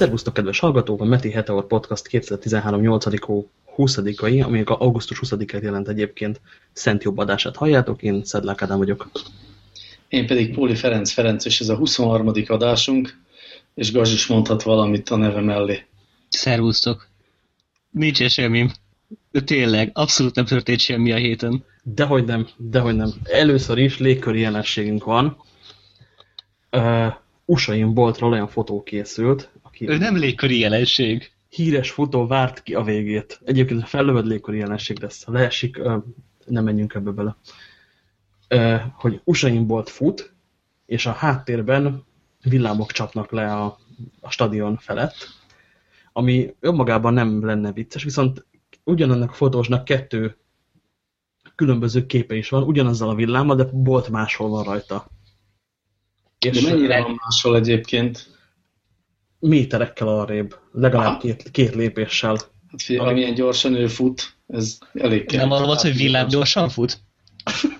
Szervusztok, kedves hallgatók! A Meti Heteor Podcast 2013 8 20-ai, ami augusztus 20-át jelent egyébként szent jobb adását halljátok. Én Szedlák Ádám vagyok. Én pedig Póli Ferenc Ferenc, és ez a 23. adásunk, és Gazs is mondhat valamit a neve mellé. Szervusztok! Nincs semmi. Tényleg, abszolút nem történt semmi a héten. Dehogy nem, dehogy nem. Először is légköri jelenségünk van. Uh, Usain Boltról olyan fotó készült. Ő nem légköri jelenség. Híres fotó várt ki a végét. Egyébként a fellöved légköri jelenség lesz. Ha leesik, nem menjünk ebbe bele. Hogy Usain Bolt fut, és a háttérben villámok csapnak le a, a stadion felett, ami önmagában nem lenne vicces, viszont ugyanannak a fotósnak kettő különböző képe is van, ugyanazzal a villámmal, de Bolt máshol van rajta. És de mennyire van máshol egyébként? Méterekkel arrébb, legalább két, két lépéssel. Hát figyelj, amilyen gyorsan ő fut, ez elég kell. Nem arra volt, hogy villám gyorsan fut?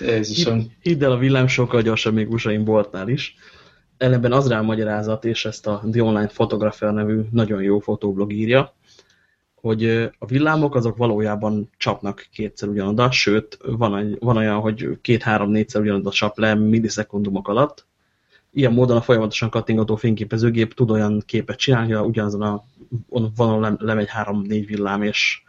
Jézusom. Hidd el, a villám sokkal gyorsabb még Usain Boltnál is. Ellenben az rá a magyarázat, és ezt a The Online Photographer nevű nagyon jó fotóblog írja, hogy a villámok azok valójában csapnak kétszer ugyanoda, sőt, van, van olyan, hogy két-három-négyszer ugyanoda csap le millisekundumok alatt. Ilyen módon a folyamatosan kattingató fényképezőgép tud olyan képet csinálni, hogy ugyanazon a vonalon lemegy három-négy villám, és,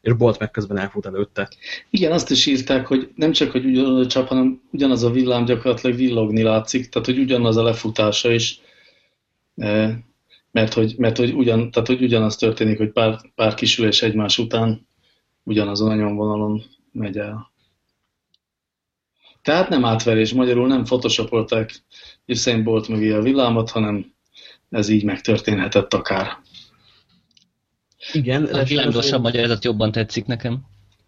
és bolt meg közben elfut előtte. Igen, azt is írták, hogy nem csak, hogy ugyanaz a csap, hanem ugyanaz a villám gyakorlatilag villogni látszik, tehát hogy ugyanaz a lefutása is mert hogy, mert hogy, ugyan, tehát, hogy ugyanaz történik, hogy pár, pár kisülés egymás után ugyanazon a nyomvonalon megy el. Tehát nem átverés, magyarul nem photoshopolták Usain Bolt mögé a villámot, hanem ez így megtörténhetett akár. Igen. A világosabb magyarázat jobban tetszik nekem.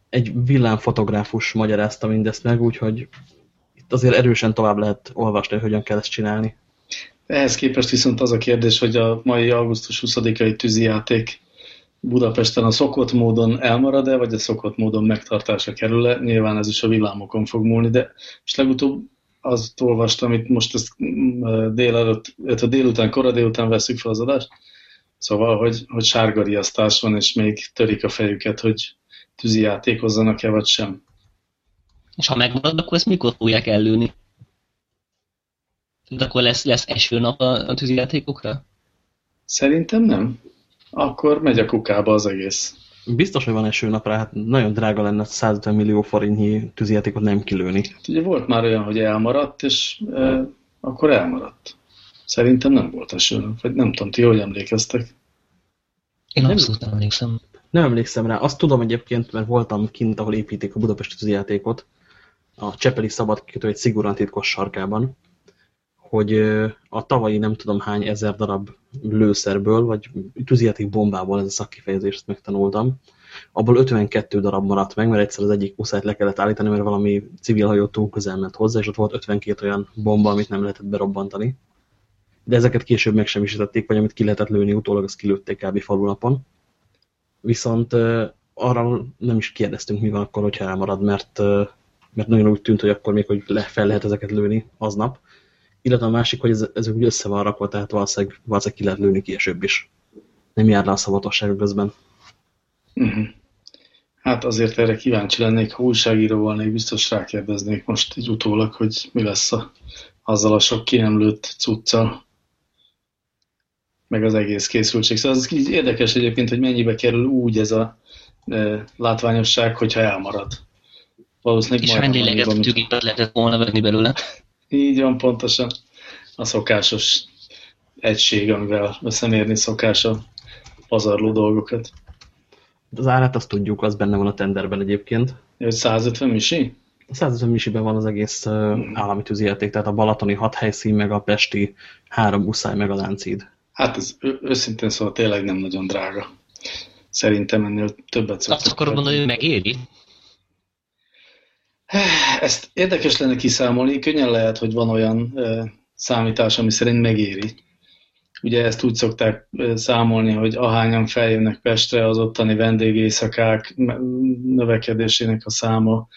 Egy villámfotográfus magyarázta mindezt meg, úgyhogy itt azért erősen tovább lehet olvasni, hogy hogyan kell ezt csinálni. Ehhez képest viszont az a kérdés, hogy a mai augusztus 20-ai tűzijáték Budapesten a szokott módon elmarad-e, vagy a szokott módon megtartásra kerül-e? Nyilván ez is a villámokon fog múlni, de és legutóbb azt olvastam, itt most ezt mm, délelőtt, illetve délután, kora délután veszük fel az adást, szóval, hogy, hogy sárga riasztás van, és még törik a fejüket, hogy tűzijátékozzanak-e, vagy sem. És ha megmarad, akkor ezt mikor fogják ellőni? De akkor lesz, lesz esőnap a, a tűzijátékokra? Szerintem nem. Akkor megy a kukába az egész. Biztos, hogy van esőnap rá, hát nagyon drága lenne 150 millió forintnyi tűzijátékot nem kilőni. Hát ugye volt már olyan, hogy elmaradt, és e, akkor elmaradt. Szerintem nem volt esőnap, vagy nem tudom, ti hogy emlékeztek? Én nem, abszolút nem emlékszem. Nem emlékszem rá. Azt tudom egyébként, mert voltam kint, ahol építik a Budapesti tűzijátékot, a Csepeli Szabad egy szigorúan titkos sarkában, hogy a tavalyi nem tudom hány ezer darab lőszerből, vagy tűzijáték bombából, ez a szakkifejezést megtanultam, abból 52 darab maradt meg, mert egyszer az egyik muszájt le kellett állítani, mert valami civil hajó túl közel ment hozzá, és ott volt 52 olyan bomba, amit nem lehetett berobbantani. De ezeket később megsemmisítették, vagy amit ki lehetett lőni, utólag azt kilőtték kb. falunapon. Viszont arra nem is kérdeztünk, mi van akkor, hogyha elmarad, mert, mert nagyon úgy tűnt, hogy akkor még hogy le, fel lehet ezeket lőni aznap illetve a másik, hogy ez, ez úgy össze van rakva, tehát valószínűleg, valószínűleg ki lehet lőni később is. Nem jár le a szabadosság közben. Uh mhm. -huh. Hát azért erre kíváncsi lennék, ha újságíró volnék, biztos rákérdeznék most egy utólag, hogy mi lesz a, azzal a sok ki nem lőtt cuccal, meg az egész készültség. Szóval az így érdekes egyébként, hogy mennyibe kerül úgy ez a e, látványosság, hogyha elmarad. Valószínűleg És hány lélegeztetőgépet lehetett volna venni belőle? Így van, pontosan a szokásos egység, amivel összemérni szokás a pazarló dolgokat. Az árát azt tudjuk, az benne van a tenderben egyébként. 150 misi? A 150 misiben van az egész hmm. állami tűzijáték, tehát a balatoni hat helyszín, meg a pesti három uszály, meg a láncid. Hát ez őszintén szóval tényleg nem nagyon drága. Szerintem ennél többet szoktak. Azt akarod mondani, hogy megéri? Ezt érdekes lenne kiszámolni, könnyen lehet, hogy van olyan számítás, ami szerint megéri. Ugye ezt úgy szokták számolni, hogy ahányan feljönnek Pestre, az ottani vendégészakák növekedésének a száma,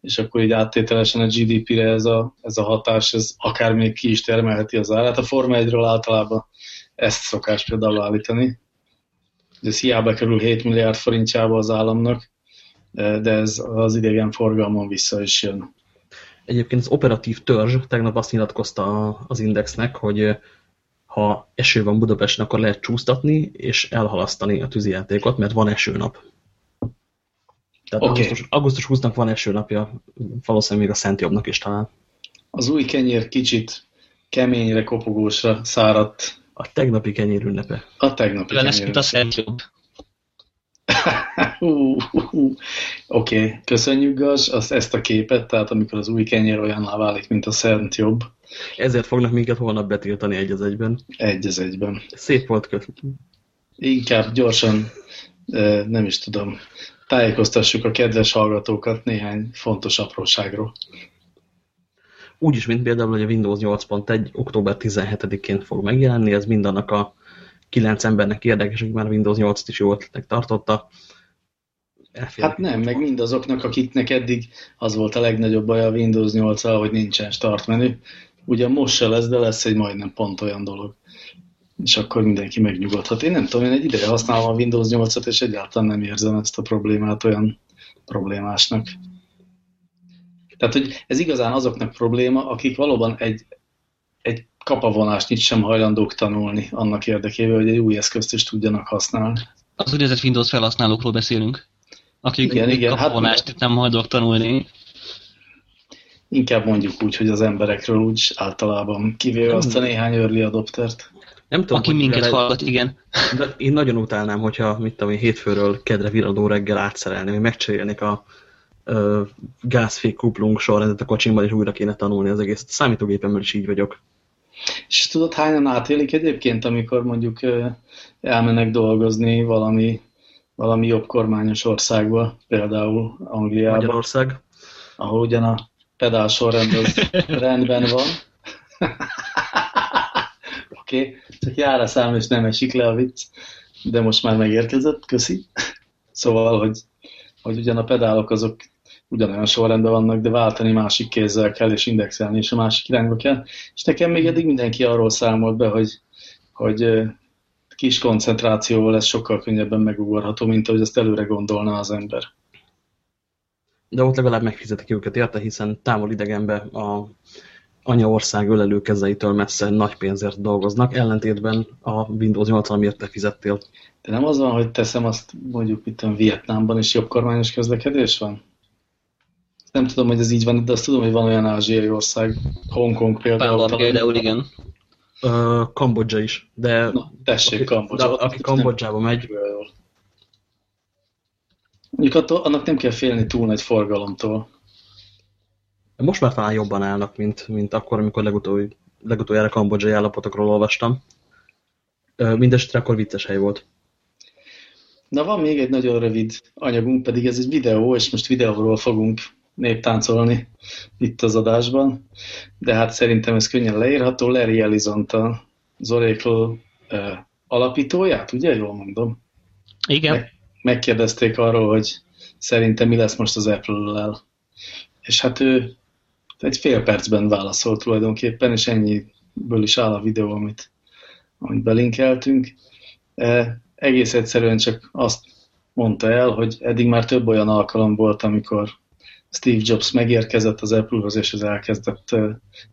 és akkor így áttételesen a GDP-re ez a, ez a hatás, ez akár még ki is termelheti az árát. A Forma 1-ről általában ezt szokás például állítani. Ez hiába kerül 7 milliárd forintjába az államnak, de ez az idegen forgalmon vissza is jön. Egyébként az operatív törzs tegnap azt nyilatkozta az Indexnek, hogy ha eső van Budapesten, akkor lehet csúsztatni és elhalasztani a tűzijátékot, mert van esőnap. Tehát okay. augusztus, augusztus 20-nak van esőnapja, valószínűleg még a Szent Jobbnak is talán. Az új kenyér kicsit keményre, kopogósra száradt. A tegnapi kenyér ünnepe. A tegnapi kenyér. Lesz, mint a Szent Jobb. Oké, okay. köszönjük Gaz, azt, ezt a képet, tehát amikor az új kenyér olyanná válik, mint a Szent Jobb. Ezért fognak minket holnap betiltani egy az egyben. Egy az egyben. Szép volt kötni. Inkább gyorsan, nem is tudom, tájékoztassuk a kedves hallgatókat néhány fontos apróságról. Úgy is, mint például, hogy a Windows 8.1 október 17-én fog megjelenni, ez mindannak a kilenc embernek érdekes, hogy már a Windows 8-t is jó ötletnek tartotta. Elfélek hát nem, meg mindazoknak, akiknek eddig az volt a legnagyobb baj a Windows 8 hogy nincsen start menü. Ugyan most se lesz, de lesz egy majdnem pont olyan dolog. És akkor mindenki megnyugodhat. Én nem tudom, én egy ideje használom a Windows 8-at, és egyáltalán nem érzem ezt a problémát olyan problémásnak. Tehát, hogy ez igazán azoknak probléma, akik valóban egy, egy kapavonást itt sem hajlandók tanulni annak érdekében, hogy egy új eszközt is tudjanak használni. Az úgynevezett Windows felhasználókról beszélünk, akik igen, igen, kapavonást hát, nem hajlandók tanulni. Inkább mondjuk úgy, hogy az emberekről úgy általában, kivéve azt a néhány early adoptert. Nem tudom, Aki minket vele... hallgat, igen. De én nagyon utálnám, hogyha, mit tudom én, hétfőről kedre viradó reggel átszerelni, hogy megcserélnék a ö, gázfék kuplung sorrendet a kocsimban, és újra kéne tanulni az egész. Számítógépemmel is így vagyok. És tudod, hányan átélik egyébként, amikor mondjuk elmennek dolgozni valami, valami jobb kormányos országba, például Angliába. Magyarország. Ahol ugyan a pedál sorrend az rendben van. Oké, okay. csak jár a szám, és nem esik le a vicc, de most már megérkezett, köszi. Szóval, hogy, hogy ugyan a pedálok azok ugyanolyan sorrendben vannak, de váltani másik kézzel kell, és indexelni, és a másik irányba kell. És nekem még eddig mindenki arról számolt be, hogy, hogy kis koncentrációval ez sokkal könnyebben megugorható, mint ahogy ezt előre gondolna az ember. De ott legalább megfizetik őket érte, hiszen távol idegenbe a anyaország ölelő kezeitől messze nagy pénzért dolgoznak, ellentétben a Windows 8 amiért te fizettél. De nem az van, hogy teszem azt mondjuk itt a Vietnámban is jobb kormányos közlekedés van? Nem tudom, hogy ez így van, de azt tudom, hogy van olyan ázsiai ország, Hongkong például. Pállam például, igen. Uh, Kambodzsa is, de... Na, tessék, Kambodzsa. Aki Kambodzsába megy... Mondjuk attól, annak nem kell félni túl nagy forgalomtól. Most már talán jobban állnak, mint, mint akkor, amikor legutóbb, legutoljára kambodzsai állapotokról olvastam. Mindenesetre akkor vicces hely volt. Na van még egy nagyon rövid anyagunk, pedig ez egy videó, és most videóról fogunk néptáncolni itt az adásban, de hát szerintem ez könnyen leírható. Larry Elizonta, az Oracle uh, alapítóját, ugye? Jól mondom. Igen. Meg, megkérdezték arról, hogy szerintem mi lesz most az Apple-lel. És hát ő egy fél percben válaszolt tulajdonképpen, és ennyiből is áll a videó, amit, amit belinkeltünk. E, egész egyszerűen csak azt mondta el, hogy eddig már több olyan alkalom volt, amikor Steve Jobs megérkezett az Apple-hoz, és az elkezdett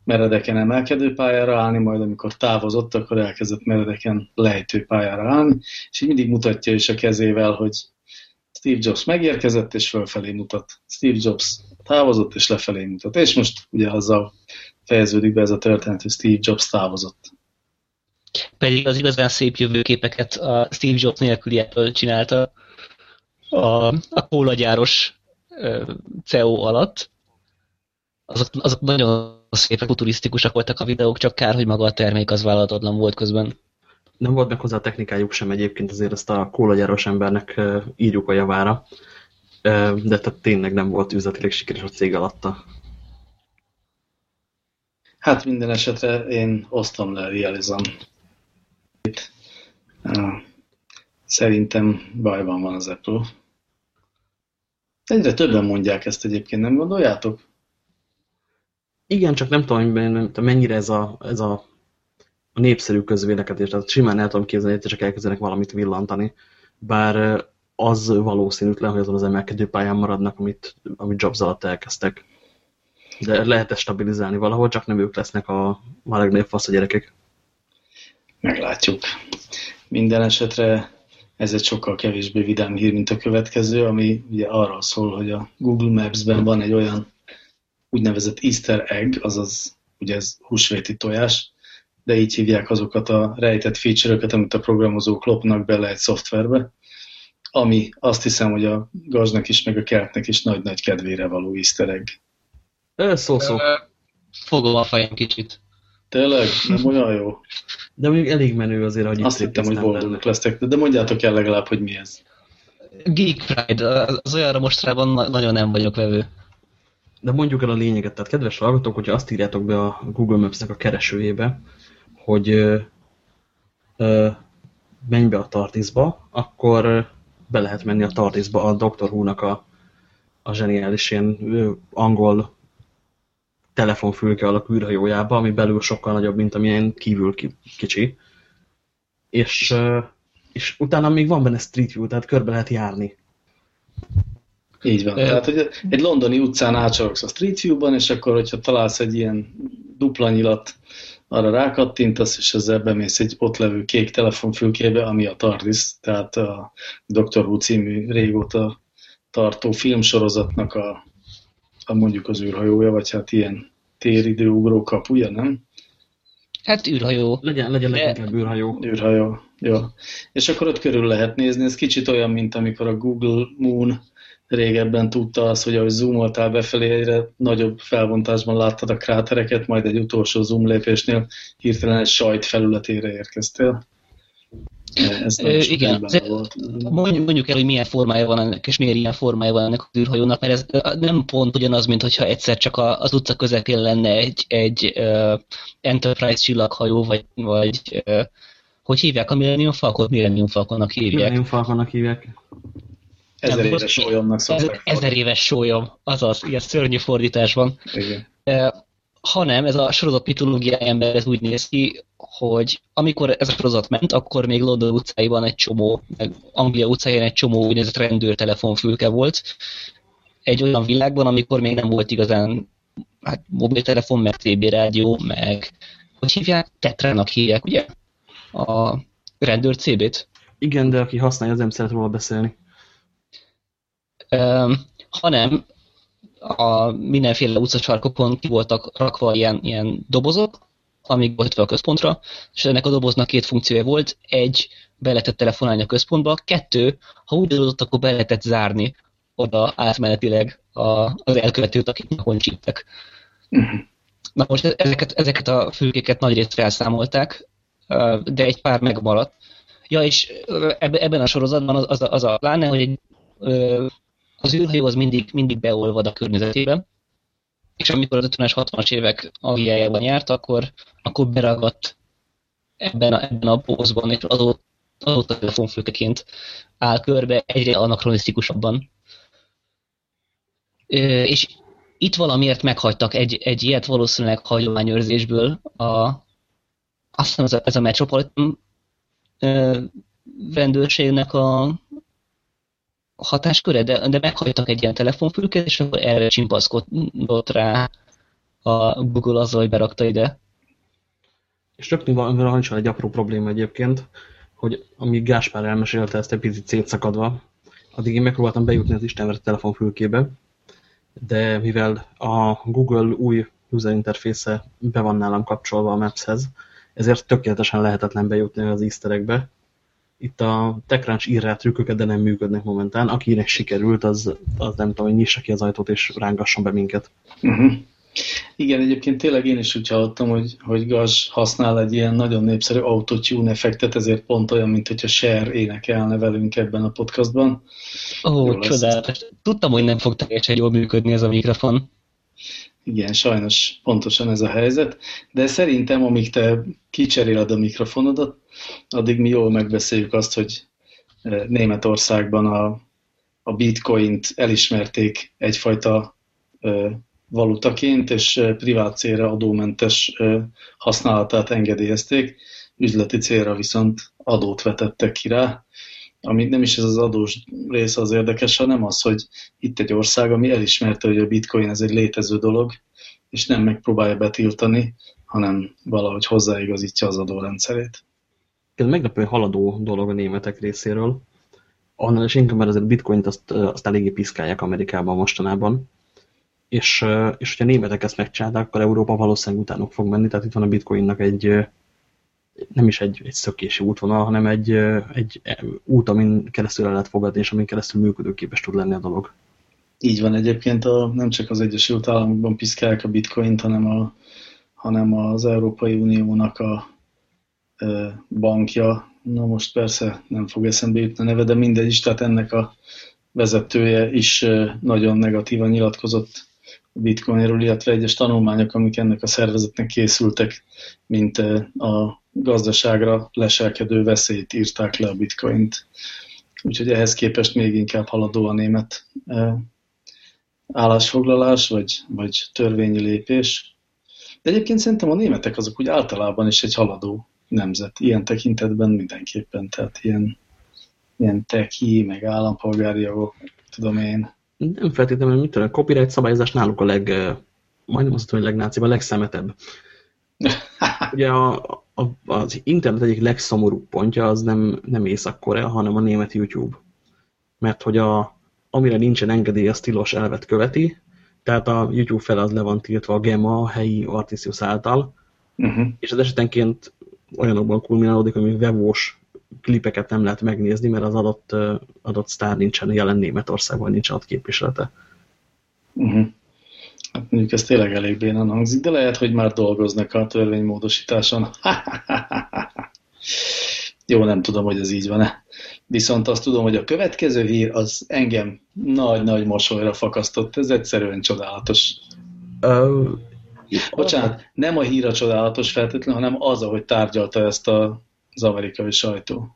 meredeken emelkedő pályára állni, majd amikor távozott, akkor elkezdett meredeken lejtő pályára állni, és így mindig mutatja is a kezével, hogy Steve Jobs megérkezett, és fölfelé mutat. Steve Jobs távozott, és lefelé mutat. És most ugye azzal fejeződik be ez a történet, hogy Steve Jobs távozott. Pedig az igazán szép jövőképeket a Steve Jobs nélküli Apple csinálta a, a kólagyáros CEO alatt. Azok, azok nagyon szépek, futurisztikusak voltak a videók, csak kár, hogy maga a termék az vállalatodlan volt közben. Nem volt meg hozzá a technikájuk sem egyébként, azért ezt a kólagyáros embernek írjuk a javára, de tehát tényleg nem volt üzletileg sikeres a cég alatta. Hát minden esetre én osztom le realizam. Szerintem bajban van az Apple. Egyre többen mondják ezt egyébként, nem gondoljátok? Igen, csak nem tudom, mennyire ez a, ez a a népszerű közvélekedés, tehát simán el tudom képzelni, hogy csak elkezdenek valamit villantani, bár az valószínűtlen, hogy azon az emelkedő pályán maradnak, amit, amit Jobs alatt elkezdtek. De lehet -e stabilizálni valahol, csak nem ők lesznek a, a legnagyobb fasz a gyerekek. Meglátjuk. Minden esetre ez egy sokkal kevésbé vidám hír, mint a következő, ami ugye arról szól, hogy a Google Maps-ben van egy olyan úgynevezett easter egg, azaz ugye ez húsvéti tojás, de így hívják azokat a rejtett feature-öket, amit a programozók lopnak bele egy szoftverbe, ami azt hiszem, hogy a gaznak is, meg a kertnek is nagy-nagy kedvére való easter egg. Szó-szó. Fogom a fejem kicsit. Tényleg? Nem olyan jó? De mondjuk elég menő azért, hogy Azt hittem, hogy boldogok lesztek, de mondjátok el legalább, hogy mi ez. Geek Pride, az olyanra mostrában nagyon nem vagyok vevő. De mondjuk el a lényeget, tehát kedves hallgatók, hogyha azt írjátok be a Google Maps-nek a keresőjébe, hogy ö, ö, menj be a Tartisba, akkor be lehet menni a Tartisba a Dr. Who-nak a, a zseniális ilyen ö, angol telefonfülke alakú űrhajójába, ami belül sokkal nagyobb, mint amilyen kívül kicsi. És, és utána még van benne Street View, tehát körbe lehet járni. Így van. Tehát, hogy egy londoni utcán átsorogsz a Street View-ban, és akkor, hogyha találsz egy ilyen dupla nyilat, arra rákattintasz, és ezzel bemész egy ott levő kék telefonfülkébe, ami a TARDIS, tehát a Dr. Who című régóta tartó filmsorozatnak a mondjuk az űrhajója, vagy hát ilyen téridőugró kapuja, nem? Hát űrhajó. Legyen, legyen De... inkább űrhajó. Űrhajó, jó. És akkor ott körül lehet nézni. Ez kicsit olyan, mint amikor a Google Moon régebben tudta azt, hogy ahogy zoomoltál befelé, egyre nagyobb felbontásban láttad a krátereket, majd egy utolsó zoom lépésnél hirtelen egy sajt felületére érkeztél. Ez Ö, igen, volt. mondjuk el, hogy milyen formája van ennek, és miért ilyen formája van ennek az űrhajónak, mert ez nem pont ugyanaz, mint hogyha egyszer csak az utca közepén lenne egy, egy uh, Enterprise csillaghajó, vagy, vagy uh, hogy hívják a Millennium Falcon? Millennium Falconnak hívják. Millennium Falconnak hívják. Ezer éves sólyomnak szokták. Ezer éves sólyom, azaz, ilyen szörnyű fordításban. Igen. Uh, hanem ez a sorozat mitológiájában ez úgy néz ki, hogy amikor ez a sorozat ment, akkor még London utcáiban egy csomó, meg Anglia utcáján egy csomó úgynevezett rendőr telefonfülke volt. Egy olyan világban, amikor még nem volt igazán hát, mobiltelefon, meg TB rádió, meg hogy hívják? Tetrának hívják, ugye? A rendőr CB-t. Igen, de aki használja, az nem szeret róla beszélni. Um, hanem a mindenféle utcasarkokon ki voltak rakva ilyen, ilyen dobozok, amik volt a központra, és ennek a doboznak két funkciója volt. Egy, be lehetett telefonálni a központba, kettő, ha úgy adott, akkor be lehetett zárni oda átmenetileg a, az elkövetőt, akik nyakon csíptek. Uh-huh. Na most ezeket, ezeket a fülkéket nagyrészt felszámolták, de egy pár megmaradt. Ja, és ebben a sorozatban az, az, a, az a pláne, hogy egy az űrhajó az mindig, mindig beolvad a környezetében, és amikor az 50-es, 60-as évek Angliájában járt, akkor, akkor beragadt ebben a, ebben a bózban, és azóta, azóta áll körbe egyre anakronisztikusabban. És itt valamiért meghagytak egy, egy ilyet valószínűleg hagyományőrzésből. A, azt hiszem ez a, ez a Metropolitan rendőrségnek a, hatásköre, de, de meghagytak egy ilyen telefonfülket, és akkor erre csimpaszkodott rá a Google azzal, hogy berakta ide. És rögtön van, van egy apró probléma egyébként, hogy amíg Gáspár elmesélte ezt egy picit szétszakadva, addig én megpróbáltam bejutni az Istenvert telefonfülkébe, de mivel a Google új user interfésze be van nálam kapcsolva a Maps-hez, ezért tökéletesen lehetetlen bejutni az easter itt a TechCrunch ír rá trükköket, de nem működnek momentán. Akinek sikerült, az, az nem tudom, hogy nyissa ki az ajtót és rángasson be minket. Uh -huh. Igen, egyébként tényleg én is úgy hallottam, hogy, hogy Gaz használ egy ilyen nagyon népszerű autotune effektet, ezért pont olyan, mint hogyha Cher énekelne velünk ebben a podcastban. Ó, csodálatos. Tudtam, hogy nem fog teljesen jól működni ez a mikrofon. Igen, sajnos pontosan ez a helyzet, de szerintem, amíg te kicseréled a mikrofonodat, addig mi jól megbeszéljük azt, hogy eh, Németországban a, a bitcoint elismerték egyfajta ö, eh, valutaként és privát célra adómentes használatát engedélyezték, üzleti célra viszont adót vetettek ki rá, ami nem is ez az adós része az érdekes, hanem az, hogy itt egy ország, ami elismerte, hogy a bitcoin ez egy létező dolog, és nem megpróbálja betiltani, hanem valahogy hozzáigazítja az adórendszerét. Ez meglepő haladó dolog a németek részéről. Annál is inkább, mert azért bitcoint azt, azt eléggé piszkálják Amerikában mostanában. És, és hogyha a németek ezt megcsinálták, akkor Európa valószínűleg utánuk fog menni. Tehát itt van a bitcoinnak egy, nem is egy, egy szökési útvonal, hanem egy, egy út, amin keresztül el lehet fogadni, és amin keresztül működőképes tud lenni a dolog. Így van. Egyébként, a, nem csak az Egyesült Államokban piszkálják a bitcoint, hanem, a, hanem az Európai Uniónak a e, bankja, na most persze nem fog eszembe jutni a neve, de mindegy is, tehát ennek a vezetője is nagyon negatívan nyilatkozott bitcoinról, illetve egyes tanulmányok, amik ennek a szervezetnek készültek, mint a gazdaságra leselkedő veszélyt írták le a bitcoint. Úgyhogy ehhez képest még inkább haladó a német állásfoglalás, vagy, vagy törvényi lépés. De egyébként szerintem a németek azok úgy általában is egy haladó nemzet. Ilyen tekintetben mindenképpen. Tehát ilyen, ilyen teki, meg állampolgári jogok, tudom én. Nem feltétlenül, mit tudom, a copyright szabályozás náluk a leg, majdnem azt mondom, hogy legnácibb, a legszemetebb. Ugye a, a, az internet egyik legszomorúbb pontja az nem, nem Észak-Korea, hanem a német YouTube. Mert hogy a, amire nincsen engedély, a tilos elvet követi, tehát a YouTube fel az le van tiltva a GEMA, a helyi Artisius által, uh -huh. és az esetenként olyanokban kulminálódik, hogy webós klipeket nem lehet megnézni, mert az adott, adott sztár nincsen jelen Németországban, nincs ott képviselete. Uh -huh. Hát mondjuk ez tényleg elég bénan hangzik, de lehet, hogy már dolgoznak a törvénymódosításon. Jó, nem tudom, hogy ez így van-e. Viszont azt tudom, hogy a következő hír az engem nagy-nagy mosolyra fakasztott. Ez egyszerűen csodálatos. Uh, Bocsánat, nem a hír a csodálatos feltétlenül, hanem az, ahogy tárgyalta ezt a, az amerikai sajtó.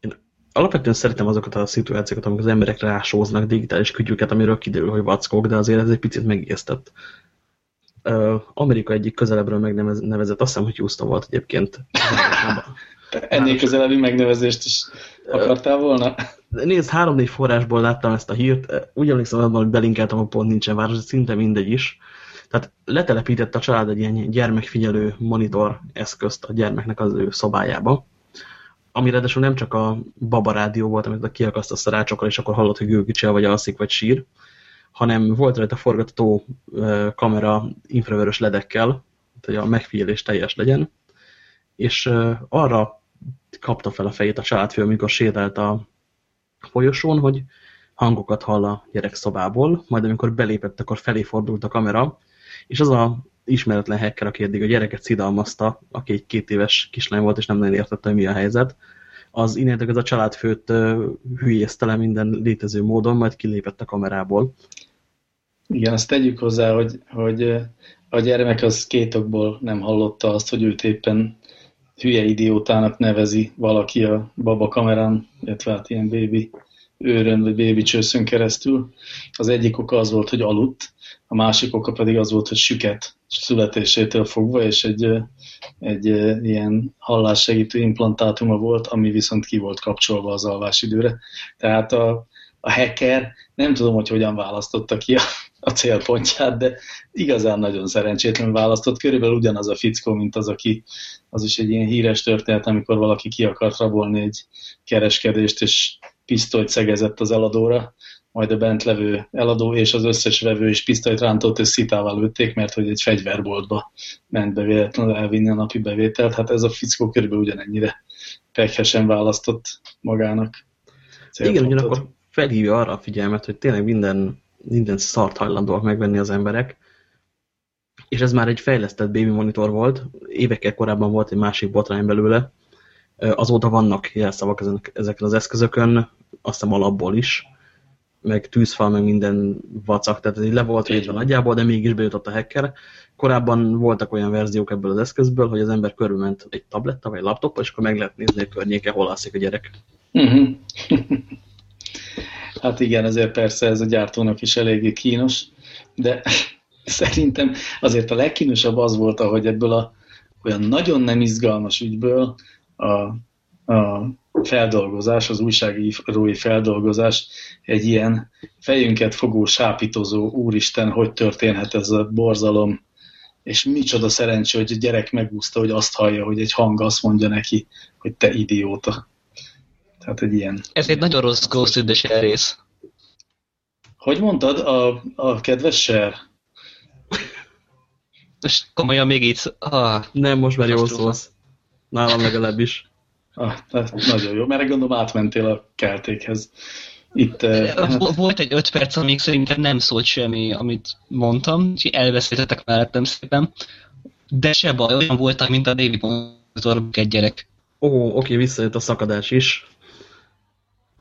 Én alapvetően szeretem azokat a szituációkat, amikor az emberek rásóznak digitális kütyüket, amiről kiderül, hogy vackok, de azért ez egy picit megijesztett. Amerika egyik közelebbről megnevezett, azt hiszem, hogy Houston volt egyébként. Ennél közelebbi megnevezést is akartál volna? Nézd, három-négy forrásból láttam ezt a hírt. Úgy emlékszem, hogy belinkeltem, hogy pont nincsen város, szinte mindegy is. Tehát letelepített a család egy ilyen gyermekfigyelő monitor eszközt a gyermeknek az ő szobájába, ami ráadásul nem csak a baba rádió volt, amit a kiakasztasz a rácsokkal, és akkor hallod, hogy gőgicsel, vagy alszik, vagy sír, hanem volt rajta forgató kamera infravörös ledekkel, hogy a megfigyelés teljes legyen, és arra kapta fel a fejét a családfő, amikor sétált a folyosón, hogy hangokat hall a gyerek szobából, majd amikor belépett, akkor felé fordult a kamera, és az a ismeretlen hacker, aki eddig a gyereket szidalmazta, aki egy két éves kislány volt, és nem nagyon értette, hogy mi a helyzet, az innentől ez a családfőt hülyézte le minden létező módon, majd kilépett a kamerából. Igen, azt tegyük hozzá, hogy, hogy a gyermek az két okból nem hallotta azt, hogy őt éppen hülye idiótának nevezi valaki a baba kamerán, illetve hát ilyen bébi őrön vagy bébi csőszön keresztül. Az egyik oka az volt, hogy aludt, a másik oka pedig az volt, hogy süket születésétől fogva, és egy, egy ilyen hallássegítő implantátuma volt, ami viszont ki volt kapcsolva az alvásidőre. Tehát a, a hacker nem tudom, hogy hogyan választotta ki a, a célpontját, de igazán nagyon szerencsétlenül választott. Körülbelül ugyanaz a fickó, mint az, aki, az is egy ilyen híres történet, amikor valaki ki akart rabolni egy kereskedést, és pisztolyt szegezett az eladóra, majd a bent levő eladó és az összes vevő is pisztolyt rántott és szitával lőtték, mert hogy egy fegyverboltba ment be véletlenül elvinni a napi bevételt. Hát ez a fickó körülbelül ugyanennyire pekhesen választott magának. Igen, ugyanakkor felhívja arra a figyelmet, hogy tényleg minden, minden szart hajlandóak megvenni az emberek, és ez már egy fejlesztett baby monitor volt, évekkel korábban volt egy másik botrány belőle, azóta vannak jelszavak ezeken az eszközökön, azt hiszem alapból is, meg tűzfal, meg minden vacak, tehát ez így le volt védve nagyjából, de mégis bejutott a hacker. Korábban voltak olyan verziók ebből az eszközből, hogy az ember körülment egy tabletta vagy laptoppal, és akkor meg lehet nézni a környéke, hol alszik a gyerek. Uh -huh. hát igen, ezért persze ez a gyártónak is eléggé kínos, de szerintem azért a legkínosabb az volt, ahogy ebből a olyan nagyon nem izgalmas ügyből a, a feldolgozás, az újságírói feldolgozás egy ilyen fejünket fogó, sápítozó, úristen, hogy történhet ez a borzalom, és micsoda szerencsé, hogy a gyerek megúszta, hogy azt hallja, hogy egy hang azt mondja neki, hogy te idióta. Tehát egy ilyen... Ez egy nagyon rossz Ghost in the rész. Hogy mondtad, a, a kedves Sher? Most komolyan még így... Ah, Nem, most már jól szólsz. Nálam legalábbis. Ah, nagyon jó, mert gondolom átmentél a keltékhez. Itt, uh, Volt egy öt perc, amíg szerintem nem szólt semmi, amit mondtam, és elveszítettek mellettem szépen. De se baj, olyan voltam, mint a David Monitor egy gyerek. Ó, oké, visszajött a szakadás is.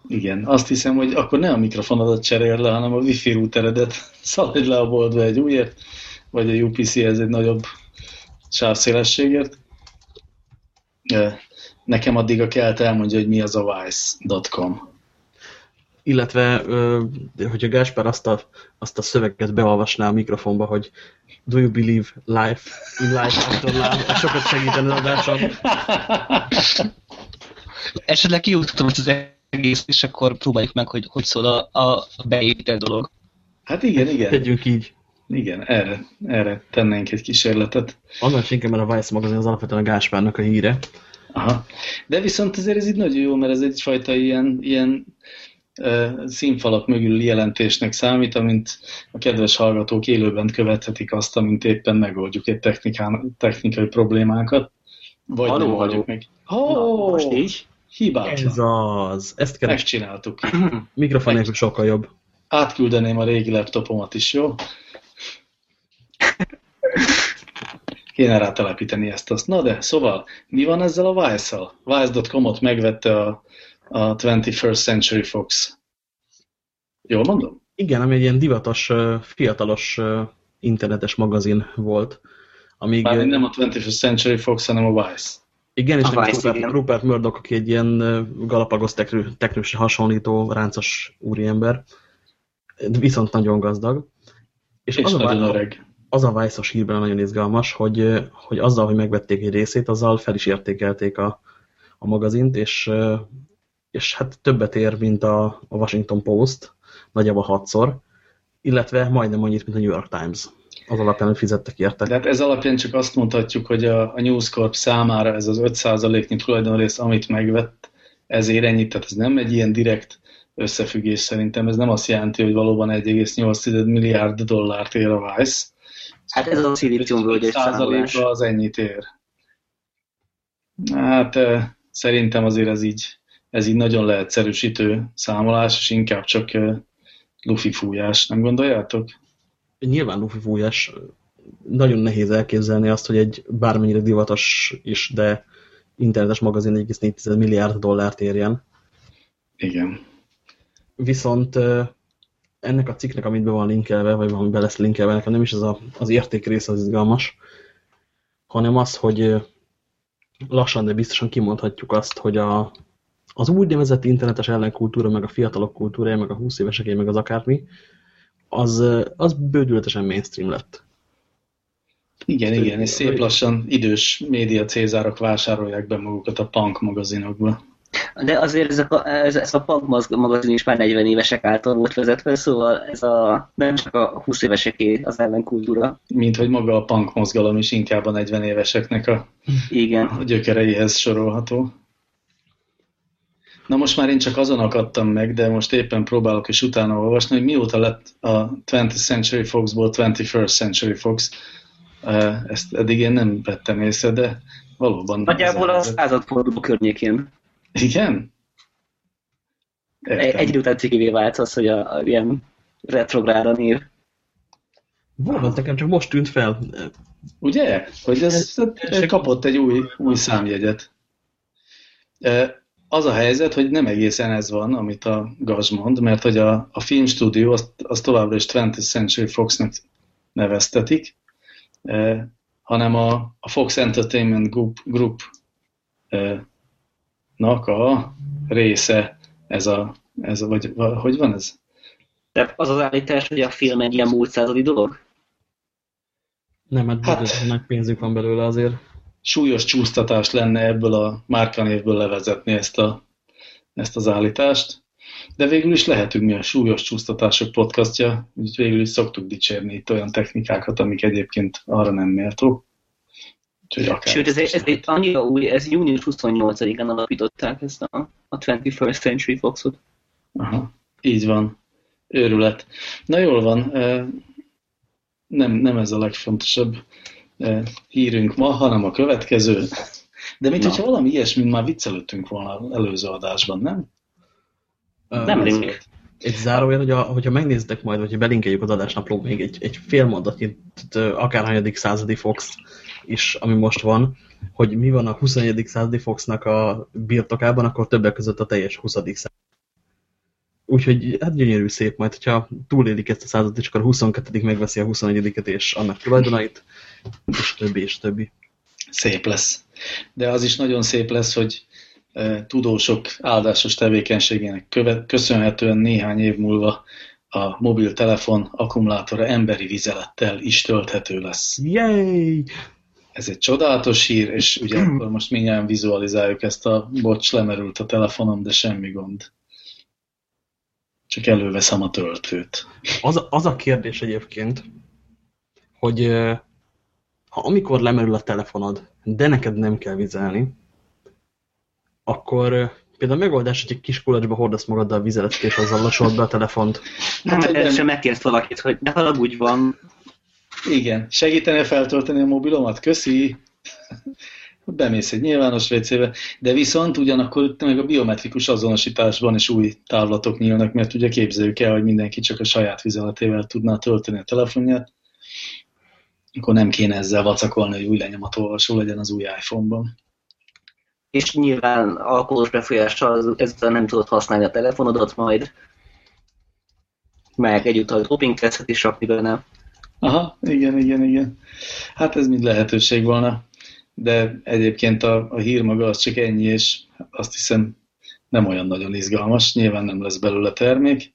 Igen, azt hiszem, hogy akkor ne a mikrofonodat cserél le, hanem a wifi routeredet. Szaladj le a boltba egy újért, vagy a UPC-hez egy nagyobb sávszélességért. Nekem addig a kelt elmondja, hogy mi az a vice.com. Illetve, hogyha Gáspár azt a, azt a szöveget beolvasná a mikrofonba, hogy Do you believe life in life after life? Sokat segítene az adáson. Esetleg kijutottam az egész, és akkor próbáljuk meg, hogy hogy szól a, a beépített dolog. Hát igen, igen. Tegyünk így. Igen, erre, erre tennénk egy kísérletet. Annál inkább, mert a Vice magazin az alapvetően a Gáspárnak a híre. Aha. De viszont azért ez így nagyon jó, mert ez egyfajta ilyen, ilyen uh, színfalak mögül jelentésnek számít, amint a kedves hallgatók élőben követhetik azt, amint éppen megoldjuk egy technikai problémákat. Vagy Haló, nem haló. meg. Na, Ó, most így? hibátlan. Ez az. Ezt keres. Megcsináltuk. Mikrofon nélkül sokkal jobb. Átküldeném a régi laptopomat is, jó? Kéne rá telepíteni ezt azt. Na de, szóval, mi van ezzel a Vice-szal? Vice.com-ot megvette a, a 21st Century Fox. Jól mondom? Igen, ami egy ilyen divatos, fiatalos internetes magazin volt. Amíg, Mármint nem a 21st Century Fox, hanem a Vice. igen, és A nem Vice, Rupert, igen. Rupert Murdoch, aki egy ilyen Galapagos teknő, teknősre hasonlító, ráncos úriember, viszont nagyon gazdag. És, És az, a, nagyon Vice- öreg. Az a Vice-os hírben nagyon izgalmas, hogy, hogy azzal, hogy megvették egy részét, azzal fel is értékelték a, a magazint, és, és hát többet ér, mint a, a Washington Post, nagyjából hatszor, illetve majdnem annyit, mint a New York Times. Az alapján, hogy fizettek érte. De hát ez alapján csak azt mondhatjuk, hogy a, a News Corp számára ez az 5%-nyi tulajdonrész, amit megvett, ezért ennyit, tehát ez nem egy ilyen direkt összefüggés szerintem, ez nem azt jelenti, hogy valóban 1,8 milliárd dollárt ér a Vice. Hát ez a szilíciumvölgyes számolás. százaléka az ennyit ér. Hát szerintem azért ez így, ez így nagyon leegyszerűsítő számolás, és inkább csak lufi fújás, nem gondoljátok? Nyilván lufi fújás. Nagyon nehéz elképzelni azt, hogy egy bármennyire divatos is, de internetes magazin 1,4 milliárd dollárt érjen. Igen. Viszont ennek a cikknek, amit be van linkelve, vagy valami be lesz linkelve, nekem nem is az a, az érték része az izgalmas, hanem az, hogy lassan, de biztosan kimondhatjuk azt, hogy a, az úgynevezett internetes ellenkultúra, meg a fiatalok kultúrája, meg a 20 éveseké, meg az akármi, az, az bődületesen mainstream lett. Igen, Ezt, igen, és szép lassan idős média cézárok vásárolják be magukat a punk magazinokba. De azért ez a, ez, ez a maz- magazin is már 40 évesek által volt vezetve, szóval ez a, nem csak a 20 éveseké az ellenkultúra. Mint hogy maga a punk mozgalom is inkább a 40 éveseknek a, Igen. a gyökereihez sorolható. Na most már én csak azon akadtam meg, de most éppen próbálok is utána olvasni, hogy mióta lett a 20th Century Foxból 21st Century Fox. Ezt eddig én nem vettem észre, de valóban... Nagyjából a századforduló környékén. Igen? Értem. Egy után cikivé vált az, hogy a, a ilyen retrográd a név. Volt, nekem csak most tűnt fel. Ugye? Hogy ez, ez kapott egy új, új számjegyet. Az a helyzet, hogy nem egészen ez van, amit a Gaz mond, mert hogy a, a filmstúdió azt, azt továbbra is 20th Century Foxnak neveztetik, hanem a, a Fox Entertainment Group, Group a része ez a, ez a vagy, vagy hogy van ez? Tehát az az állítás, hogy a film egy ilyen múlt századi dolog? Nem, hát, hát nagy pénzük van belőle azért. Súlyos csúsztatás lenne ebből a márkanévből levezetni ezt, a, ezt az állítást. De végül is lehetünk mi a súlyos csúsztatások podcastja, úgyhogy végül is szoktuk dicsérni itt olyan technikákat, amik egyébként arra nem méltó. Sőt, ez, ez egy annyira új, ez június 28-án alapították ezt a, a 21st Century Foxot. Aha, így van. Őrület. Na jól van, nem, nem ez a legfontosabb hírünk ma, hanem a következő. De mint hogyha valami ilyesmint már viccelődtünk volna előző adásban, nem? Nem rémlik. Egy zárójel, hogy a, hogyha megnéztek majd, vagy belinkeljük az adásnapló még egy, egy fél mondatnyit, akárhányadik századi Fox is, ami most van, hogy mi van a 21. századi Foxnak a birtokában, akkor többek között a teljes 20. század. Úgyhogy hát gyönyörű szép, majd hogyha túlélik ezt a századot, és akkor a 22. megveszi a 21 és annak tulajdonait, és többi, és többi. Szép lesz. De az is nagyon szép lesz, hogy e, tudósok áldásos tevékenységének követ, köszönhetően néhány év múlva a mobiltelefon akkumulátora emberi vizelettel is tölthető lesz. Yay! Ez egy csodálatos hír, és ugye akkor most mindjárt vizualizáljuk ezt a bocs, lemerült a telefonom, de semmi gond. Csak előveszem a töltőt. Az, az a kérdés egyébként, hogy ha amikor lemerül a telefonod, de neked nem kell vizelni, akkor például a megoldás, hogy egy kis kulacsba hordasz magaddal vizelet, és azzal lassolod be a telefont. Hát, hát sem megkérsz valakit, hogy ne haragudj van. Igen. Segítene feltölteni a mobilomat? Köszi! bemész egy nyilvános WC-be, de viszont ugyanakkor meg a biometrikus azonosításban is új távlatok nyílnak, mert ugye képzeljük el, hogy mindenki csak a saját vizeletével tudná tölteni a telefonját, akkor nem kéne ezzel vacakolni, hogy új lenyomatolvasó legyen az új iPhone-ban. És nyilván alkoholos befolyással ezzel nem tudod használni a telefonodat majd, meg egyúttal doping tesztet is rakni benne. Aha, igen, igen, igen. Hát ez mind lehetőség volna de egyébként a, a hír maga az csak ennyi, és azt hiszem nem olyan nagyon izgalmas, nyilván nem lesz belőle termék,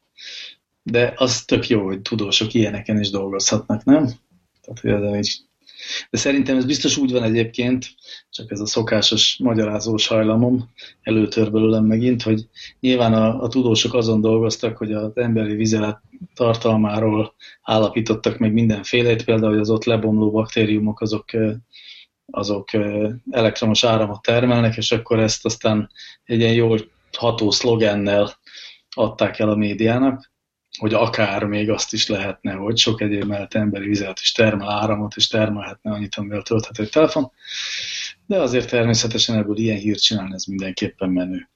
de az tök jó, hogy tudósok ilyeneken is dolgozhatnak, nem? Tehát, hogy ezen is. De szerintem ez biztos úgy van egyébként, csak ez a szokásos magyarázós hajlamom előtör belőlem megint, hogy nyilván a, a tudósok azon dolgoztak, hogy az emberi vizelet tartalmáról állapítottak meg mindenfélét, például, hogy az ott lebomló baktériumok azok azok elektromos áramot termelnek, és akkor ezt aztán egy ilyen jól ható szlogennel adták el a médiának, hogy akár még azt is lehetne, hogy sok egyéb mellett emberi vizet is termel áramot, és termelhetne annyit, amivel tölthető egy telefon. De azért természetesen ebből ilyen hírt csinálni, ez mindenképpen menő.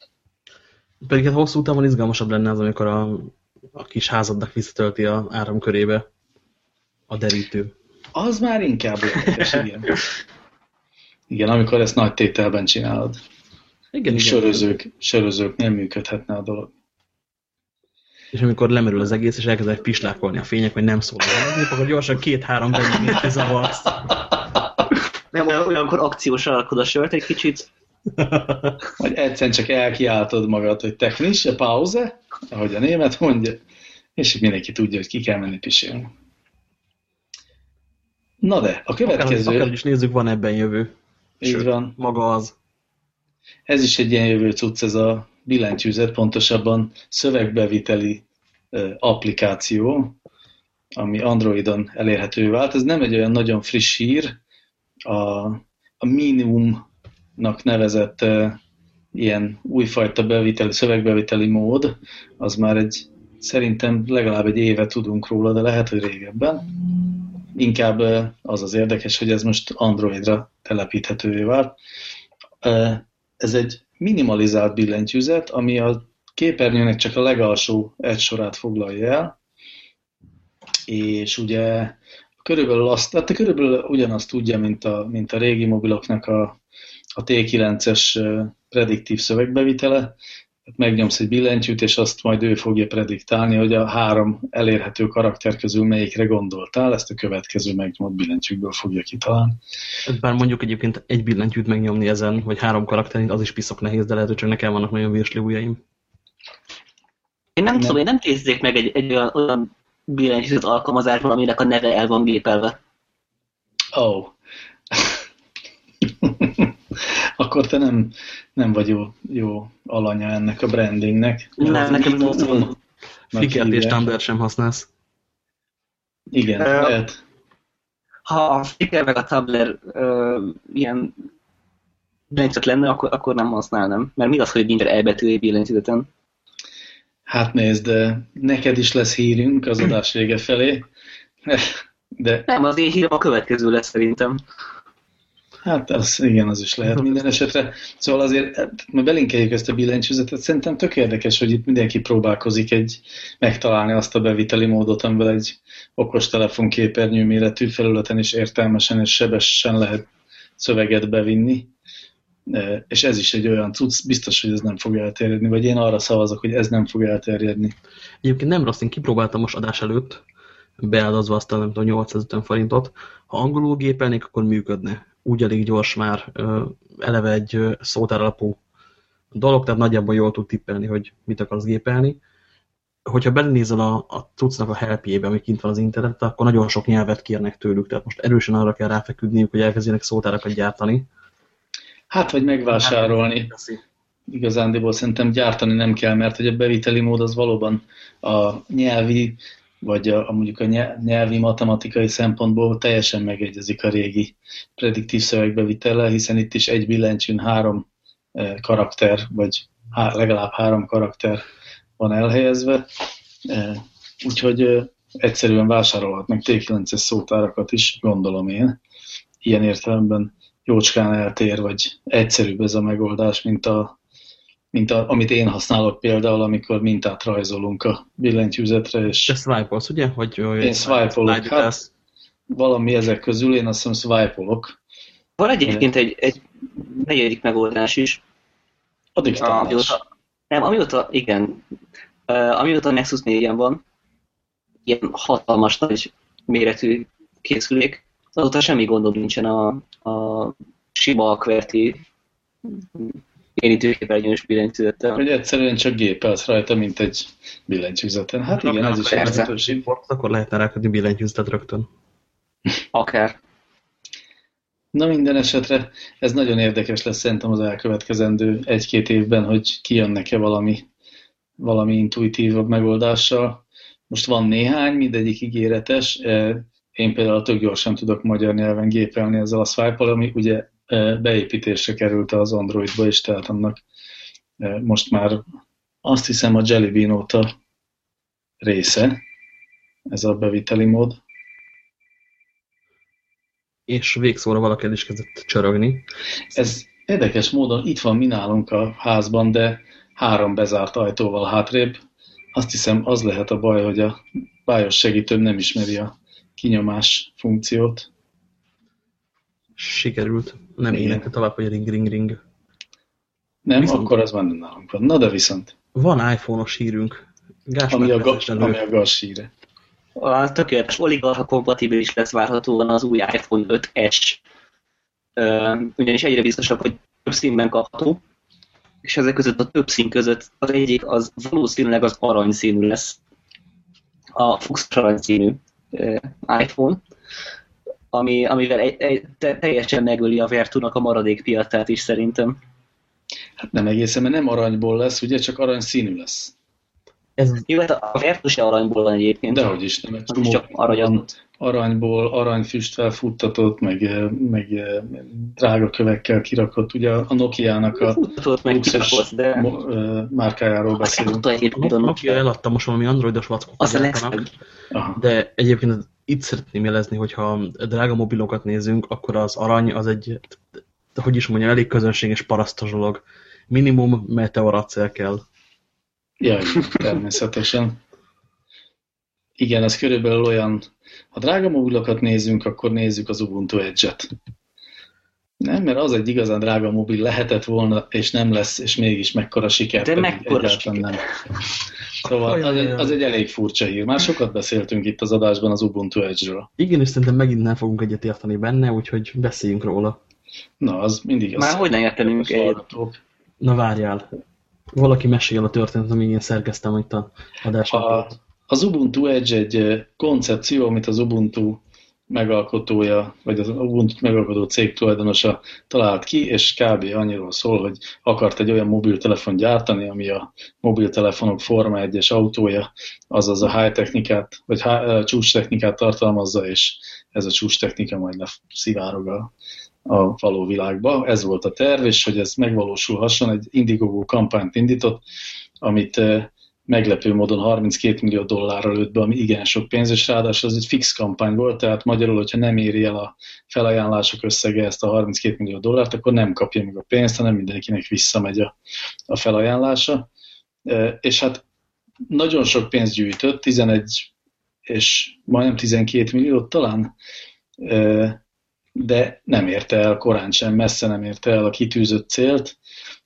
Pedig hát hosszú távon izgalmasabb lenne az, amikor a, a kis házadnak visszatölti a áramkörébe a derítő. Az már inkább érdekes, igen. Igen, amikor ezt nagy tételben csinálod. Igen, sörözők, igen. sörözők nem működhetne a dolog. És amikor lemerül az egész, és elkezdek pislákolni a fények, hogy nem szól, akkor gyorsan két-három benyomít zavarsz. Nem, olyankor akciós alakod a sört egy kicsit. Vagy egyszerűen csak elkiáltod magad, hogy technis, a pauze, ahogy a német mondja, és mindenki tudja, hogy ki kell menni pisélni. Na de, a következő... Akár, akár is nézzük, van ebben jövő. Így van. Maga az. Ez is egy ilyen jövő cucc, ez a billentyűzet, pontosabban szövegbeviteli applikáció, ami Androidon elérhető vált. Ez nem egy olyan nagyon friss hír, a, a minimumnak nevezett ilyen újfajta beviteli, szövegbeviteli mód, az már egy, szerintem legalább egy éve tudunk róla, de lehet, hogy régebben. Inkább az az érdekes, hogy ez most Androidra telepíthetővé vált. Ez egy minimalizált billentyűzet, ami a képernyőnek csak a legalsó egy sorát foglalja el, és ugye körülbelül, azt, tehát körülbelül ugyanazt tudja, mint a, mint a régi mobiloknak a, a T9-es prediktív szövegbevitele, megnyomsz egy billentyűt, és azt majd ő fogja prediktálni, hogy a három elérhető karakter közül melyikre gondoltál, ezt a következő megnyomott billentyűkből fogja kitalálni. Bár mondjuk egyébként egy billentyűt megnyomni ezen, vagy három karakterint, az is piszok nehéz, de lehet, hogy csak nekem vannak nagyon virsli ujjaim. Én nem, nem. tudom, én nem tézzék meg egy, egy olyan, olyan billentyűt alkalmazásban, aminek a neve el van gépelve. Oh. Akkor te nem, nem vagy jó, jó alanya ennek a brandingnek. Nem, nekem ez most Flickert és Tumblr sem használsz. Igen, Ö, lehet. ha a Flickr meg a Tumblr ö, ilyen billentyűzet lenne, akkor, akkor nem használnám. Mert mi az, hogy nincs E betű egy billentyűzeten? Hát nézd, de neked is lesz hírünk az adás vége felé. De Nem, az én hírem a következő lesz szerintem. Hát az, igen, az is lehet minden esetre. Szóval azért, hát, majd belinkeljük ezt a billentyűzetet, szerintem tök érdekes, hogy itt mindenki próbálkozik egy, megtalálni azt a beviteli módot, amivel egy okostelefon képernyő méretű felületen is értelmesen és sebesen lehet szöveget bevinni. E, És ez is egy olyan cucc, biztos, hogy ez nem fog elterjedni, vagy én arra szavazok, hogy ez nem fog elterjedni. Egyébként nem rossz, én kipróbáltam most adás előtt, beáldozva azt a nem tudom, 850 forintot. Ha angolul gépelnék, akkor működne. Úgy elég gyors már, eleve egy szótár alapú dolog, tehát nagyjából jól tud tippelni, hogy mit akarsz gépelni. Hogyha belenézel a, a cuccnak a helpjébe, ami kint van az interneten, akkor nagyon sok nyelvet kérnek tőlük, tehát most erősen arra kell ráfeküdniük, hogy elkezdjenek szótárakat gyártani. Hát, vagy megvásárolni. igazándiból szerintem gyártani nem kell, mert hogy a beviteli mód az valóban a nyelvi, vagy a, a mondjuk a nye- nyelvi matematikai szempontból teljesen megegyezik a régi prediktív szövegbevitellel, hiszen itt is egy billentyűn három eh, karakter, vagy há, legalább három karakter van elhelyezve, eh, úgyhogy egyszerűen vásárolhatnak T9-es szótárakat is, gondolom én. Ilyen értelemben jócskán eltér, vagy egyszerűbb ez a megoldás, mint a mint a, amit én használok például, amikor mintát rajzolunk a billentyűzetre, és Te swipe-olsz, ugye? Hogy, hogy Én swipe-olok, hát. valami ezek közül én azt hiszem swipe-olok. Van egyébként egy, egy negyedik megoldás is. A diktálás. Amióta, nem, amióta, igen, uh, amióta a Nexus 4 van, ilyen hatalmas nagy méretű készülék, azóta semmi gondom nincsen a, a sima akverti érintőképernyős billentyűzettel. Hogy egyszerűen csak gépelsz rajta, mint egy billentyűzeten. Hát igen, ez is lehetőség. Akkor lehetne rákötni billentyűzetet rögtön. Akár. Na minden esetre ez nagyon érdekes lesz szerintem az elkövetkezendő egy-két évben, hogy kijönnek-e valami, valami intuitívabb megoldással. Most van néhány, mindegyik ígéretes. Eh, Én például tök gyorsan tudok magyar nyelven gépelni ezzel a swipe ami ugye beépítésre került az Androidba is, tehát annak most már azt hiszem a Jelly Bean óta része ez a beviteli mód. És végszóra valaki is kezdett csörögni. Ez érdekes módon itt van mi nálunk a házban, de három bezárt ajtóval hátrébb. Azt hiszem, az lehet a baj, hogy a bájos segítőm nem ismeri a kinyomás funkciót. Sikerült. Nem Igen. énekel tovább, hogy ring, ring, ring. Nem, Viszont- akkor az van nálunk van. Na de viszont, Van iPhone-os hírünk. Ami a, ga, ami a gassíre. A tökéletes oligarcha kompatibilis lesz várhatóan az új iPhone 5S. Ö, Ugyanis egyre biztosabb, hogy több színben kapható, és ezek között a több szín között az egyik az valószínűleg az aranyszínű lesz. A fuchs aranyszínű iPhone, ami, amivel egy, egy, te, teljesen megöli a Vertunak a maradék piacát is szerintem. Hát nem egészen, mert nem aranyból lesz, ugye csak arany színű lesz. Ez Jó, hát a Vertu se aranyból van egyébként. Dehogy is, nem egy is csak aranyat. Aranyból, aranyfüstvel futtatott, meg, eh, meg eh, drága kövekkel kirakott. Ugye a Nokia-nak a Futtatott meg luxus kirakott, de eh, márkájáról beszélünk. a Nokia eladta most valami androidos vackot Az de egyébként itt szeretném jelezni, hogyha drága mobilokat nézünk, akkor az arany az egy, hogy is mondjam, elég közönséges parasztos dolog. Minimum meteoracél kell. Ja, igen, természetesen. Igen, ez körülbelül olyan, ha drága mobilokat nézünk, akkor nézzük az Ubuntu Edge-et. Nem, mert az egy igazán drága mobil lehetett volna, és nem lesz, és mégis mekkora siker. De mekkora siker. Nem. Szóval az egy, az egy elég furcsa hír. Már sokat beszéltünk itt az adásban az Ubuntu Edge-ről. Igen, és szerintem megint nem fogunk egyet érteni benne, úgyhogy beszéljünk róla. Na, az mindig az. Már hogy ne értenünk egyet? Na várjál. Valaki mesél a történetet, amíg én szerkeztem itt a adásnak. Az Ubuntu Edge egy koncepció, amit az Ubuntu megalkotója, vagy az Ubuntu megalkotó cég tulajdonosa talált ki, és kb. annyiról szól, hogy akart egy olyan mobiltelefon gyártani, ami a mobiltelefonok Forma 1-es autója, azaz a high technikát, vagy high, csúcs technikát tartalmazza, és ez a csúcs technika majd leszivárog a, a való világba. Ez volt a terv, és hogy ez megvalósulhasson, egy Indiegogo kampányt indított, amit meglepő módon 32 millió dollárra lőtt be, ami igen sok pénz, és ráadásul ez egy fix kampány volt, tehát magyarul, hogyha nem éri el a felajánlások összege ezt a 32 millió dollárt, akkor nem kapja meg a pénzt, hanem mindenkinek visszamegy a, a felajánlása. És hát nagyon sok pénzt gyűjtött, 11 és majdnem 12 milliót talán, de nem érte el korán sem, messze nem érte el a kitűzött célt,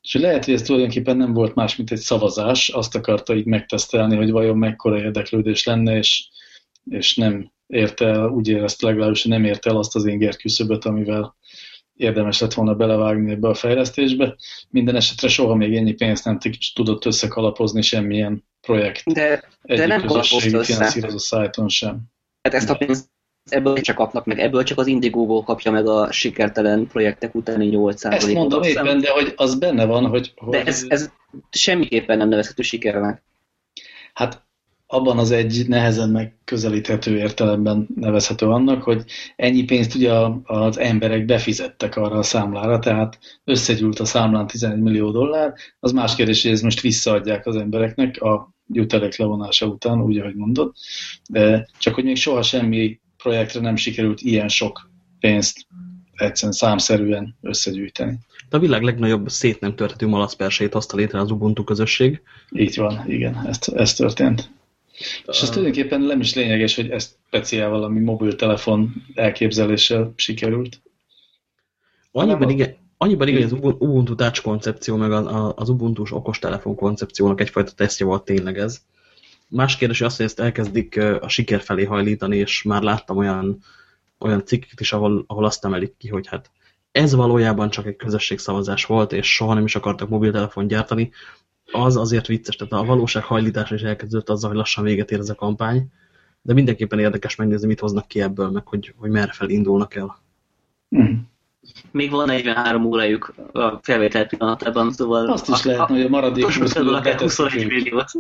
és lehet, hogy ez tulajdonképpen nem volt más, mint egy szavazás, azt akarta így megtesztelni, hogy vajon mekkora érdeklődés lenne, és, és nem érte el, úgy érezte legalábbis, hogy nem érte el azt az inger küszöböt, amivel érdemes lett volna belevágni ebbe a fejlesztésbe. Minden esetre soha még ennyi pénzt nem tudott összekalapozni semmilyen projekt. De, de nem közösségi finanszírozó szájton sem. Hát ezt a pénzt ebből csak kapnak meg, ebből csak az Indiegogo kapja meg a sikertelen projektek utáni 8%-ot. Ezt mondom éppen, de hogy az benne van, hogy... hogy... De ez, ez semmiképpen nem nevezhető sikernek. Hát abban az egy nehezen megközelíthető értelemben nevezhető annak, hogy ennyi pénzt ugye az emberek befizettek arra a számlára, tehát összegyűlt a számlán 11 millió dollár, az más kérdés, hogy ezt most visszaadják az embereknek a jutalék levonása után, úgy, ahogy mondod, de csak hogy még soha semmi projektre nem sikerült ilyen sok pénzt egyszerűen számszerűen összegyűjteni. De a világ legnagyobb szét nem törhető malacpersét hozta létre az Ubuntu közösség. Így van, igen, ez, ez történt. Uh, És ez tulajdonképpen nem is lényeges, hogy ezt speciál valami mobiltelefon elképzeléssel sikerült. Annyiban igen, annyiban igen, hogy az Ubuntu Touch koncepció, meg az, az Ubuntu-s okostelefon koncepciónak egyfajta tesztje volt tényleg ez. Más kérdés az, hogy ezt elkezdik a siker felé hajlítani, és már láttam olyan, olyan cikket is, ahol, ahol azt emelik ki, hogy hát ez valójában csak egy közösségszavazás volt, és soha nem is akartak mobiltelefon gyártani, az azért vicces, tehát a valóság hajlítása is elkezdődött azzal, hogy lassan véget ér ez a kampány, de mindenképpen érdekes megnézni, mit hoznak ki ebből, meg hogy, hogy merre fel indulnak el. Mm. Még van 43 órájuk a felvétel pillanatában, szóval... Azt is lehet, hogy a maradék 21 milliót.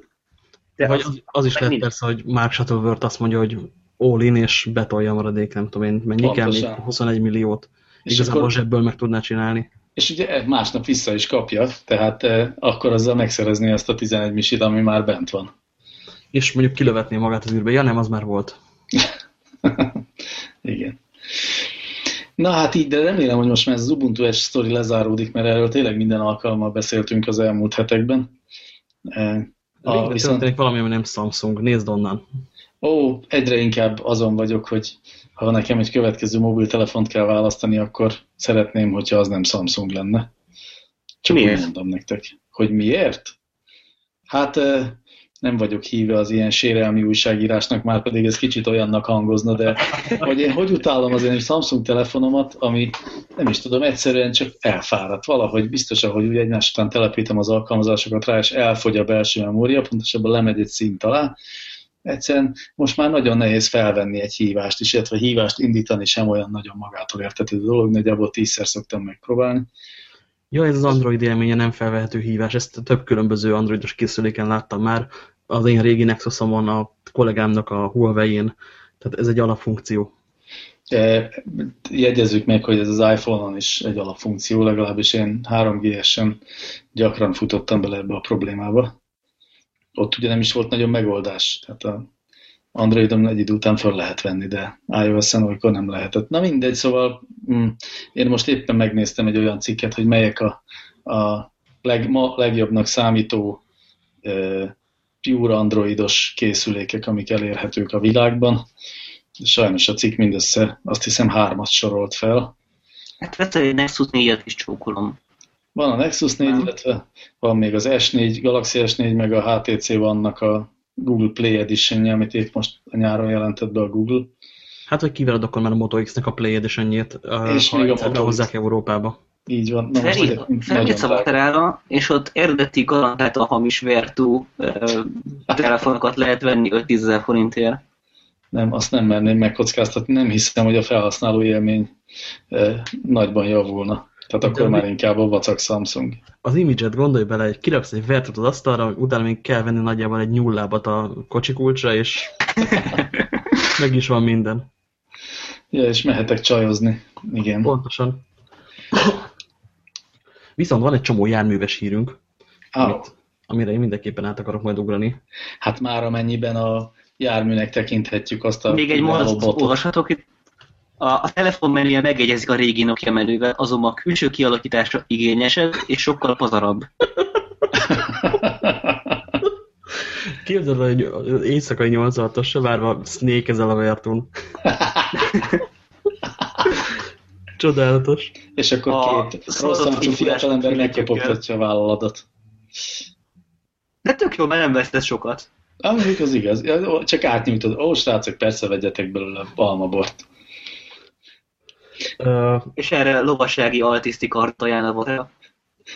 De Vagy az, az is lehet persze, hogy Mark Shuttleworth azt mondja, hogy all in, és betolja a maradék, nem tudom én, mennyi kell még 21 milliót. És Igazából akkor, zsebből meg tudná csinálni. És ugye másnap vissza is kapja, tehát eh, akkor azzal megszerezni azt a 11 misit, ami már bent van. És mondjuk kilövetné magát az űrbe. Ja nem, az már volt. Igen. Na hát így, de remélem, hogy most már ez az Ubuntu Edge sztori lezáródik, mert erről tényleg minden alkalommal beszéltünk az elmúlt hetekben. A, viszont... valami, ami nem Samsung. Nézd onnan. Ó, egyre inkább azon vagyok, hogy ha nekem egy következő mobiltelefont kell választani, akkor szeretném, hogyha az nem Samsung lenne. Csak miért? mondom nektek. Hogy miért? Hát nem vagyok híve az ilyen sérelmi újságírásnak, már pedig ez kicsit olyannak hangozna, de hogy én hogy utálom az én Samsung telefonomat, ami nem is tudom, egyszerűen csak elfáradt valahogy, biztos, hogy úgy egymás után telepítem az alkalmazásokat rá, és elfogy a belső memória, pontosabban lemegy egy szint alá, egyszerűen most már nagyon nehéz felvenni egy hívást is, illetve hívást indítani sem olyan nagyon magától értetődő dolog, nagyjából tízszer szoktam megpróbálni. Ja, ez az Android élménye nem felvehető hívás, ezt több különböző androidos készüléken láttam már, az én régi Nexusom-on, a kollégámnak a Huawei-n, tehát ez egy alapfunkció. Jegyezzük meg, hogy ez az iPhone-on is egy alapfunkció, legalábbis én 3GS-en gyakran futottam bele ebbe a problémába. Ott ugye nem is volt nagyon megoldás, tehát a Androidon egy idő után fel lehet venni, de iOS-en olykor nem lehetett. Na mindegy, szóval mm, én most éppen megnéztem egy olyan cikket, hogy melyek a, a leg, ma legjobbnak számító e, pure androidos készülékek, amik elérhetők a világban. Sajnos a cikk mindössze azt hiszem hármat sorolt fel. Hát vettem egy Nexus 4-et is csókolom. Van a Nexus 4, nem. illetve van még az S4, Galaxy S4, meg a HTC vannak a Google Play edition amit épp most a nyáron jelentett be a Google. Hát, hogy kiveled akkor már a Moto X-nek a Play Edition-jét, és ha még a hozzák Európába. Így van. Na, Felmész a és ott eredeti garantáltan hamis vertú telefonokat lehet venni 5 ezer forintért. nem, azt nem merném megkockáztatni, nem hiszem, hogy a felhasználó élmény nagyban javulna. Tehát akkor De már mi... inkább a vacak Samsung. Az image-et gondolj bele, hogy kiraksz egy vertet az asztalra, utána még kell venni nagyjából egy nyullábat a kocsi kulcsra, és meg is van minden. Ja, és mehetek csajozni. Igen. Pontosan. Viszont van egy csomó járműves hírünk, oh. amit, amire én mindenképpen át akarok majd ugrani. Hát már amennyiben a járműnek tekinthetjük azt a... Még egy mondatot olvashatok itt. A, a telefonmenüje megegyezik a régi Nokia menüvel, azonban a külső kialakítása igényesebb és sokkal pazarabb. Képzeld, hogy éjszakai 86-os várva Snake ezel a vertún. Csodálatos. És akkor a két rosszancsú fiatalember megkopogtatja a vállalatot. De tök jó, mert nem vesztesz sokat. Amíg az igaz. Csak átnyújtod. Ó, srácok, persze vegyetek belőle palmabort. Uh, és erre lovassági altiszti kart ajánlva.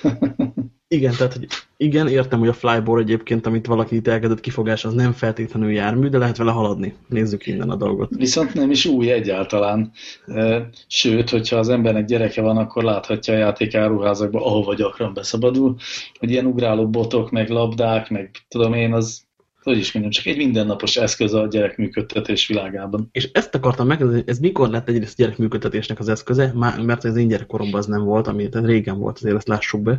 Igen, tehát hogy igen, értem, hogy a flyboard egyébként, amit valaki itt elkezdett kifogás, az nem feltétlenül jármű, de lehet vele haladni. Nézzük innen a dolgot. Viszont nem is új egyáltalán. Sőt, hogyha az embernek gyereke van, akkor láthatja a játékáruházakban, ahova gyakran beszabadul, hogy ilyen ugráló botok, meg labdák, meg tudom én, az hogy is mondjam, csak egy mindennapos eszköz a gyerekműködtetés világában. És ezt akartam megkérdezni, ez mikor lett egyrészt gyerekműködtetésnek az eszköze, mert az én gyerekkoromban az nem volt, ami régen volt, azért ezt lássuk be. Uh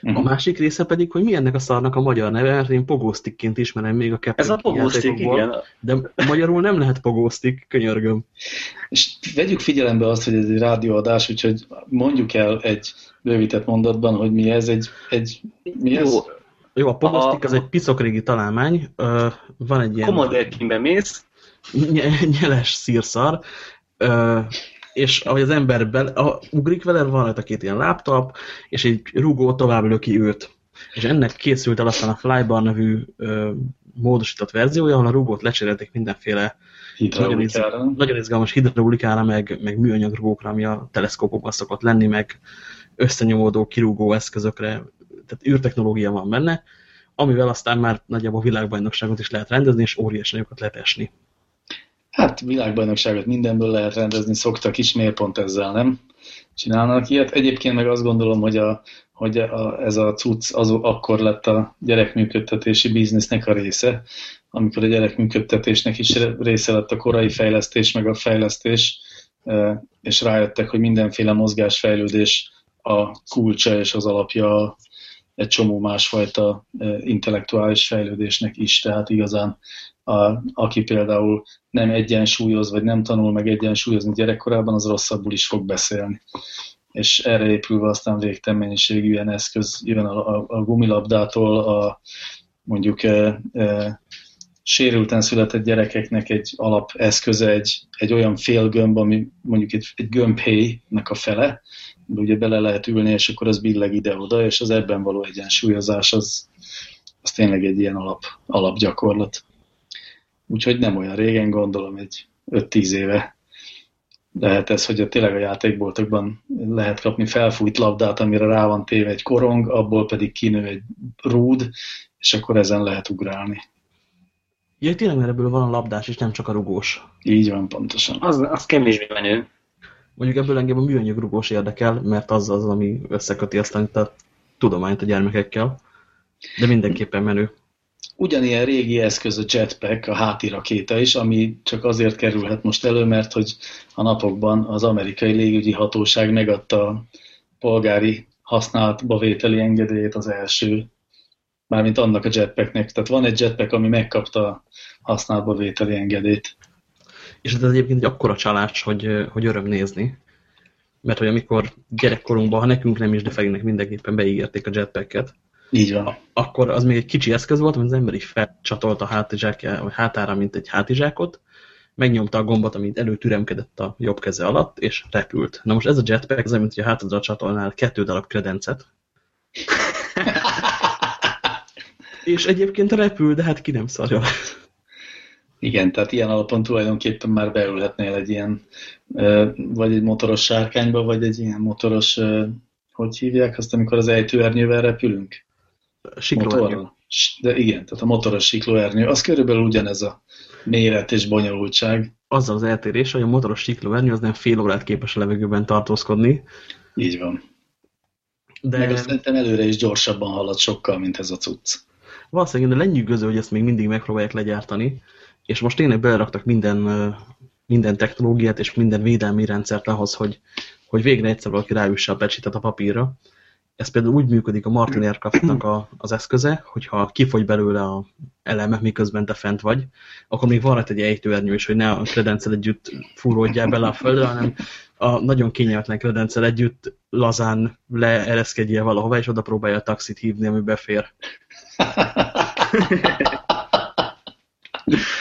-huh. A mhm. másik része pedig, hogy mi ennek a szarnak a magyar neve, mert én pogósztikként ismerem még a kettőt. Ez a pogósztik, igen. De magyarul nem lehet pogósztik, könyörgöm. És vegyük figyelembe azt, hogy ez egy rádióadás, úgyhogy mondjuk el egy bővített mondatban, hogy mi ez, egy, egy mi ez? Jó a pogosztik az egy piszokrégi találmány. Van egy ilyen... Commodore mész. Nyeles szírszar. És ahogy az ember bele, a, ugrik vele, van rajta két ilyen laptop, és egy rugó tovább löki őt. És ennek készült el aztán a Flybar nevű ö, módosított verziója, ahol a rugót lecserélték mindenféle nagyon, izgalmas, nagyon izgalmas hidraulikára, meg, meg műanyag rugókra, ami a teleszkópokban szokott lenni, meg összenyomódó, kirúgó eszközökre, tehát űrtechnológia van benne, amivel aztán már nagyjából világbajnokságot is lehet rendezni, és óriási nagyokat lehet esni. Hát világbajnokságot mindenből lehet rendezni, szoktak is, miért pont ezzel nem csinálnak ilyet. Egyébként meg azt gondolom, hogy, a, hogy a, ez a cucc az akkor lett a gyerekműködtetési biznisznek a része, amikor a gyerekműködtetésnek is része lett a korai fejlesztés, meg a fejlesztés, e, és rájöttek, hogy mindenféle mozgásfejlődés a kulcsa és az alapja egy csomó másfajta intellektuális fejlődésnek is, tehát igazán a, aki például nem egyensúlyoz, vagy nem tanul meg egyensúlyozni gyerekkorában, az rosszabbul is fog beszélni. És erre épülve aztán végtelen mennyiségű ilyen eszköz jön a, a, a gumilabdától, a mondjuk e, e, sérülten született gyerekeknek egy alapeszköze, egy, egy olyan félgömb, ami mondjuk egy, egy gömbhéjnek a fele, ugye bele lehet ülni, és akkor az billeg ide-oda, és az ebben való egyensúlyozás az, az tényleg egy ilyen alap, alapgyakorlat. Úgyhogy nem olyan régen, gondolom, egy 5-10 éve lehet ez, hogy a, tényleg a játékboltokban lehet kapni felfújt labdát, amire rá van téve egy korong, abból pedig kinő egy rúd, és akkor ezen lehet ugrálni. Ja, tényleg, mert ebből van a labdás, és nem csak a rugós. Így van, pontosan. Az, az kevésbé menő. Mondjuk ebből engem a műanyag rugós érdekel, mert az az, ami összeköti aztán a tudományt a gyermekekkel. De mindenképpen menő. Ugyanilyen régi eszköz a jetpack, a háti rakéta is, ami csak azért kerülhet most elő, mert hogy a napokban az amerikai légügyi hatóság megadta a polgári használatba vételi engedélyét az első, mármint annak a jetpacknek. Tehát van egy jetpack, ami megkapta a használatba vételi engedélyt. És ez egyébként egy akkora csalás, hogy, hogy öröm nézni. Mert hogy amikor gyerekkorunkban, ha nekünk nem is, de Ferinek mindenképpen beígérték a jetpacket, így van. Akkor az még egy kicsi eszköz volt, amit az ember is felcsatolta a vagy hátára, mint egy hátizsákot, megnyomta a gombot, amit előtüremkedett a jobb keze alatt, és repült. Na most ez a jetpack, ez mint hogy a hátadra csatolnál kettő darab kredencet. és egyébként repül, de hát ki nem szarja. Igen, tehát ilyen alapon tulajdonképpen már beülhetnél egy ilyen, vagy egy motoros sárkányba, vagy egy ilyen motoros, hogy hívják azt, amikor az ejtőernyővel repülünk? Siklóernyő. De igen, tehát a motoros siklóernyő, az körülbelül ugyanez a Méret és bonyolultság. Azzal az eltérés, hogy a motoros siklóernyő az nem fél órát képes a levegőben tartózkodni. Így van. De... Meg azt szerintem előre is gyorsabban halad sokkal, mint ez a cucc. Valószínűleg lenyűgöző, hogy ezt még mindig megpróbálják legyártani, és most tényleg beleraktak minden, minden technológiát és minden védelmi rendszert ahhoz, hogy, hogy végre egyszer valaki ráüsse a pecsitet a papírra. Ez például úgy működik a Martin Aircraftnak a, az eszköze, hogyha kifogy belőle a eleme, miközben te fent vagy, akkor még van egy ejtőernyő is, hogy ne a kredencel együtt fúródjál bele a földre, hanem a nagyon kényelmetlen kredencel együtt lazán leereszkedjél valahova, és oda próbálja a taxit hívni, ami befér.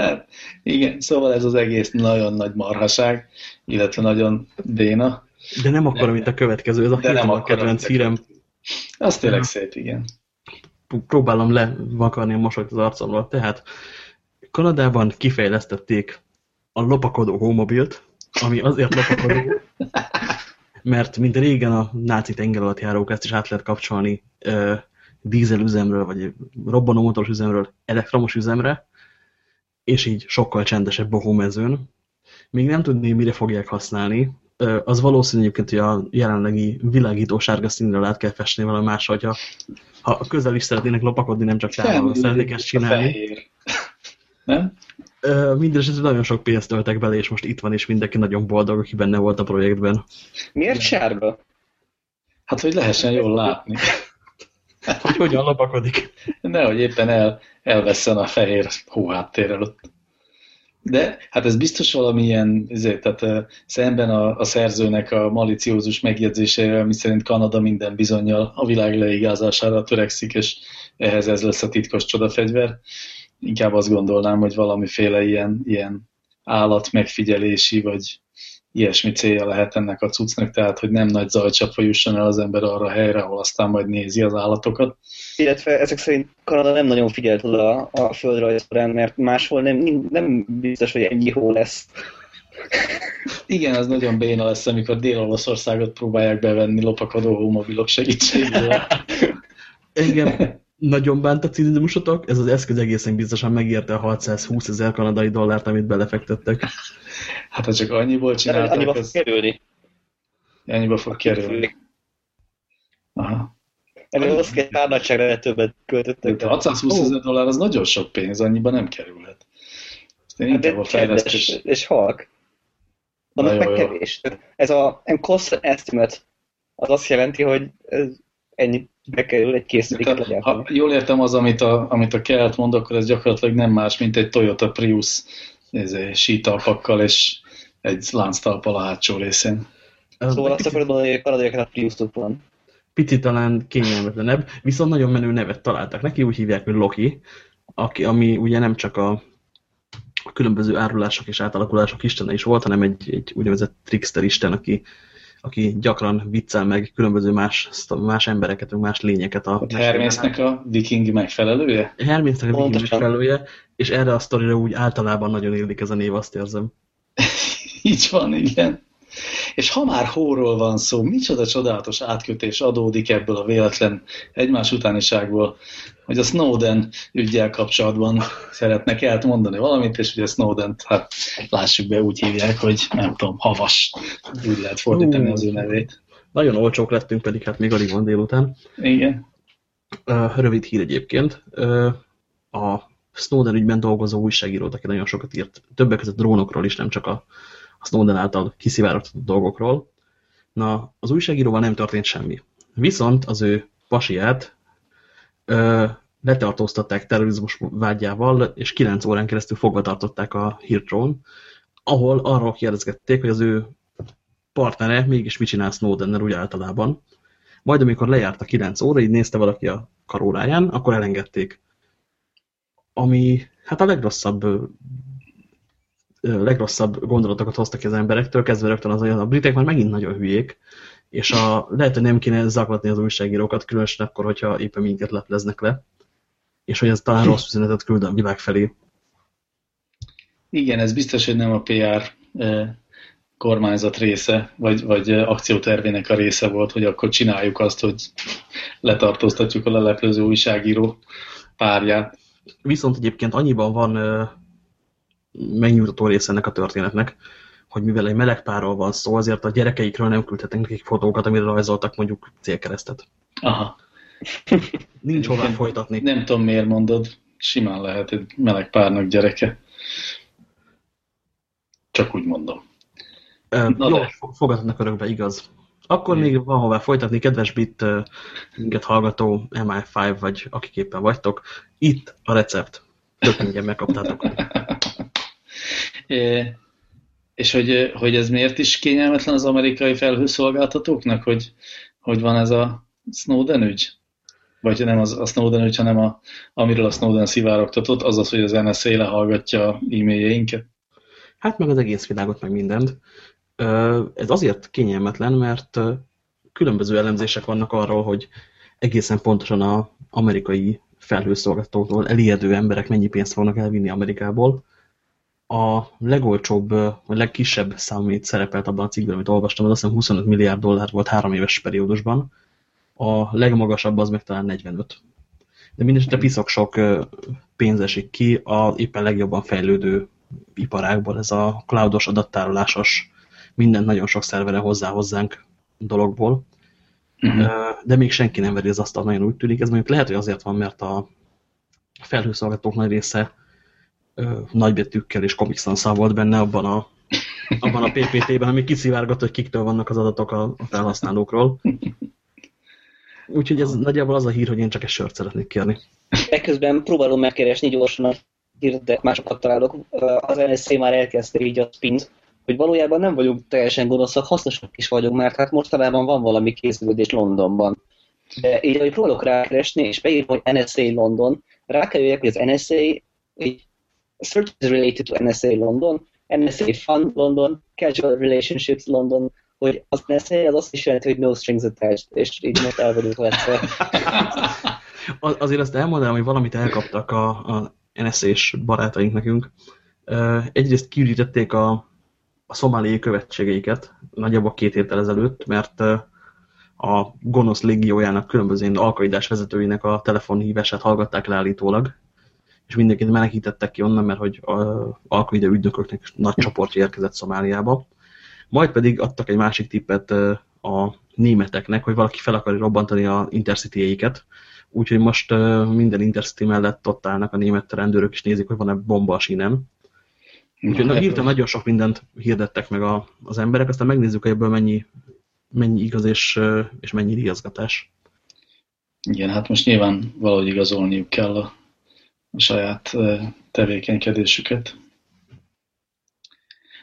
hát, igen, szóval ez az egész nagyon nagy marhaság, illetve nagyon béna. De nem akkor, mint a következő, ez a de nem a kedvenc hírem. Az tényleg szép, igen. Próbálom levakarni a mosolyt az arcomról. Tehát Kanadában kifejlesztették a lopakodó homobilt, ami azért lopakodó, mert mint régen a náci tenger alatt járók ezt is át lehet kapcsolni dízelüzemről, vagy motoros üzemről elektromos üzemre, és így sokkal csendesebb a hómezőn. Még nem tudni, mire fogják használni. Az valószínű egyébként, hogy a jelenlegi világító sárga színre át kell festni valami más, hogyha ha közel is szeretnének lopakodni, nem csak távol szeretnék ezt csinálni. Nem? Minden esetre nagyon sok pénzt töltek bele, és most itt van, és mindenki nagyon boldog, aki benne volt a projektben. Miért sárga? Hát, hogy lehessen jól látni. hogy hogyan lopakodik. Nehogy éppen el, elveszen a fehér hóháttér előtt. De hát ez biztos valamilyen, ezért, tehát szemben a, a szerzőnek a maliciózus megjegyzésével, miszerint Kanada minden bizonyal a világ leigázására törekszik, és ehhez ez lesz a titkos csodafegyver. Inkább azt gondolnám, hogy valamiféle ilyen, ilyen állat megfigyelési, vagy ilyesmi célja lehet ennek a cuccnak, tehát hogy nem nagy zajcsapva jusson el az ember arra a helyre, ahol aztán majd nézi az állatokat. Illetve ezek szerint Kanada nem nagyon figyelt oda a földrajzorán, mert máshol nem, nem biztos, hogy ennyi hó lesz. Igen, ez nagyon béna lesz, amikor Dél-Olaszországot próbálják bevenni lopakodó hómobilok segítségével. Engem nagyon bánt a cinizmusotok, ez az eszköz egészen biztosan megérte a 620 ezer kanadai dollárt, amit belefektettek. Hát ha csak annyiból csinálták, annyiba az... fog kerülni. Annyiba fog kerülni. Aha. Ennél az kell pár nagyságra többet költöttek. De 620 ezer dollár az nagyon sok pénz, annyiba nem kerülhet. Én hát inkább a fejlesztés... És halk. Annak meg kevés. Ez a cost estimate az azt jelenti, hogy ez ennyi bekerül egy készüléket legyártani. Ha jól értem az, amit a, amit a Kelt mond, akkor ez gyakorlatilag nem más, mint egy Toyota Prius sítalpakkal és egy lánctalpal a hátsó részén. Szóval azt akarod mondani, hogy a kanadaiaknak a prius van. Picit talán kényelmetlenebb, viszont nagyon menő nevet találtak neki, úgy hívják, hogy Loki, aki, ami ugye nem csak a, a különböző árulások és átalakulások istene is volt, hanem egy, egy úgynevezett trickster isten, aki aki gyakran viccel meg különböző más, más embereket, más lényeket. A Hermésznek a viking megfelelője? Hermésznek a viking megfelelője, és erre a sztorira úgy általában nagyon illik ez a név, azt érzem. Így van, igen. És ha már hóról van szó, micsoda csodálatos átkötés adódik ebből a véletlen egymás utániságból, hogy a Snowden ügyel kapcsolatban szeretnek elmondani valamit, és ugye Snowden, hát lássuk be, úgy hívják, hogy nem tudom, havas, úgy lehet fordítani az ő nevét. Nagyon olcsók lettünk, pedig hát még alig van délután. Igen. Rövid hír egyébként. A Snowden ügyben dolgozó újságírót, aki nagyon sokat írt, többek között drónokról is, nem csak a Snowden által kiszivárogtatott dolgokról. Na, az újságíróval nem történt semmi. Viszont az ő pasiát ö, letartóztatták terrorizmus vágyával, és 9 órán keresztül fogva tartották a hírtrón, ahol arról kérdezgették, hogy az ő partnere mégis mit csinál Snowdennel úgy általában. Majd amikor lejárt a 9 óra, így nézte valaki a karóráján, akkor elengedték. Ami hát a legrosszabb legrosszabb gondolatokat hoztak az emberektől, kezdve rögtön az, hogy a britek már megint nagyon hülyék, és a, lehet, hogy nem kéne zaklatni az újságírókat, különösen akkor, hogyha éppen minket lepleznek le, és hogy ez talán rossz üzenetet küld a világ felé. Igen, ez biztos, hogy nem a PR kormányzat része, vagy, vagy akciótervének a része volt, hogy akkor csináljuk azt, hogy letartóztatjuk a leleplező újságíró párját. Viszont egyébként annyiban van megnyugtató része ennek a történetnek, hogy mivel egy meleg párról van szó, azért a gyerekeikről nem küldhetnek nekik fotókat, amire rajzoltak mondjuk célkeresztet. Aha. Nincs hová folytatni. Nem tudom, miért mondod. Simán lehet egy meleg párnak gyereke. Csak úgy mondom. Uh, jó, de. fogadhatnak örökbe, igaz. Akkor Igen. még van hová folytatni, kedves bit minket hallgató MI5, vagy akik éppen vagytok. Itt a recept. Tök ingyen megkaptátok. és hogy, hogy ez miért is kényelmetlen az amerikai felhőszolgáltatóknak, hogy, hogy van ez a Snowden ügy? Vagy nem az, a Snowden ügy, hanem a, amiről a Snowden szivárogtatott, azaz, hogy az NSA lehallgatja e-mailjeinket? Hát meg az egész világot, meg mindent. Ez azért kényelmetlen, mert különböző elemzések vannak arról, hogy egészen pontosan az amerikai felhőszolgáltatótól elijedő emberek mennyi pénzt fognak elvinni Amerikából. A legolcsóbb, vagy legkisebb szám, amit szerepelt abban a cikkben, amit olvastam, az azt hiszem 25 milliárd dollár volt három éves periódusban. A legmagasabb az meg talán 45. De mindesetre piszok sok pénz esik ki a éppen legjobban fejlődő iparákból, ez a cloudos adattárolásos mindent nagyon sok szervere hozzá hozzánk dologból, uh mhm. -huh. de még senki nem veri az asztalt, nagyon úgy tűnik. Ez mondjuk lehet, hogy azért van, mert a felhőszolgatók nagy része nagybetűkkel és komikszanszal volt benne abban a, abban a PPT-ben, ami kiszivárgott, hogy kiktől vannak az adatok a, a felhasználókról. Úgyhogy ez nagyjából az a hír, hogy én csak egy sört szeretnék kérni. Ekközben próbálom megkeresni gyorsan a hírt, másokat találok. Az NSZ már elkezdte így a spint, hogy valójában nem vagyunk teljesen gonoszak, hasznosak is vagyunk, mert hát mostanában van valami készülődés Londonban. De így, hogy próbálok rákeresni, és beírom, hogy NSA London, rá kell jöjjek, hogy az NSA, így search is related to NSA London, NSA Fun London, Casual Relationships London, hogy az NSA az azt is jelenti, hogy no strings attached, és így most el vagyunk lesz. Azért azt elmondanám, hogy valamit elkaptak a, a NSA-s barátaink nekünk. Egyrészt kiürítették a a szomáliai követségeiket nagyjából két héttel ezelőtt, mert a gonosz légiójának különböző alkaidás vezetőinek a telefonhívását hallgatták le állítólag, és mindenkit menekítettek ki onnan, mert hogy alkaide ügynököknek nagy csoportja érkezett Szomáliába. Majd pedig adtak egy másik tippet a németeknek, hogy valaki fel akarja robbantani a intercity-eiket, úgyhogy most minden intercity mellett ott állnak a német rendőrök, és nézik, hogy van-e bomba a sínen Úgyhogy na, hirtelen nagyon sok mindent hirdettek meg a, az emberek, aztán megnézzük, hogy ebből mennyi, mennyi igaz és, és mennyi riaszgatás. Igen, hát most nyilván valahogy igazolniuk kell a, a saját tevékenykedésüket.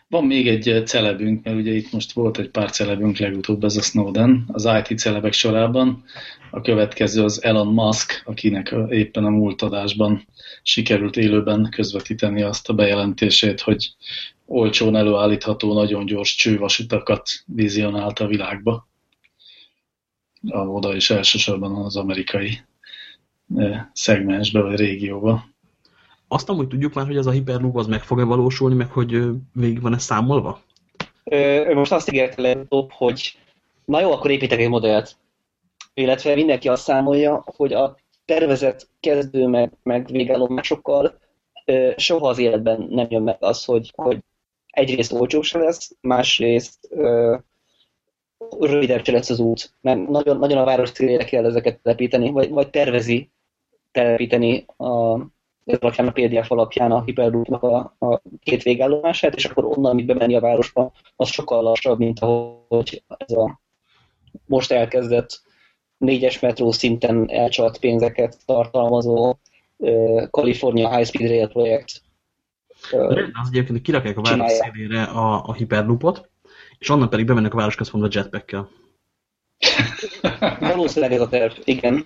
Van még egy celebünk, mert ugye itt most volt egy pár celebünk legutóbb, ez a Snowden, az IT celebek sorában. A következő az Elon Musk, akinek éppen a múlt adásban sikerült élőben közvetíteni azt a bejelentését, hogy olcsón előállítható, nagyon gyors csővasutakat vizionált a világba. Oda is elsősorban az amerikai szegmensbe vagy régióba. Azt amúgy tudjuk már, hogy ez a Hyperloop az meg fog-e valósulni, meg hogy végig van-e számolva? Ő most azt ígérte legutóbb, hogy na jó, akkor építek egy modellt. Illetve mindenki azt számolja, hogy a tervezett kezdő meg, meg végállomásokkal soha az életben nem jön meg az, hogy, hogy egyrészt olcsó se lesz, másrészt ö, rövidebb se lesz az út. Mert nagyon, nagyon a város célére kell ezeket telepíteni, vagy, vagy tervezi telepíteni a, ez alapján a PDF alapján a Hyperloopnak a, a két végállomását, és akkor onnan, amit bemenni a városba, az sokkal lassabb, mint ahogy ez a most elkezdett négyes metró szinten elcsalt pénzeket tartalmazó California High Speed Rail projekt. De az egyébként, hogy kirakják a város szélére a, a Hyperloopot, és onnan pedig bemennek a városközpontba jetpack-kel. Valószínűleg ez a terv, igen.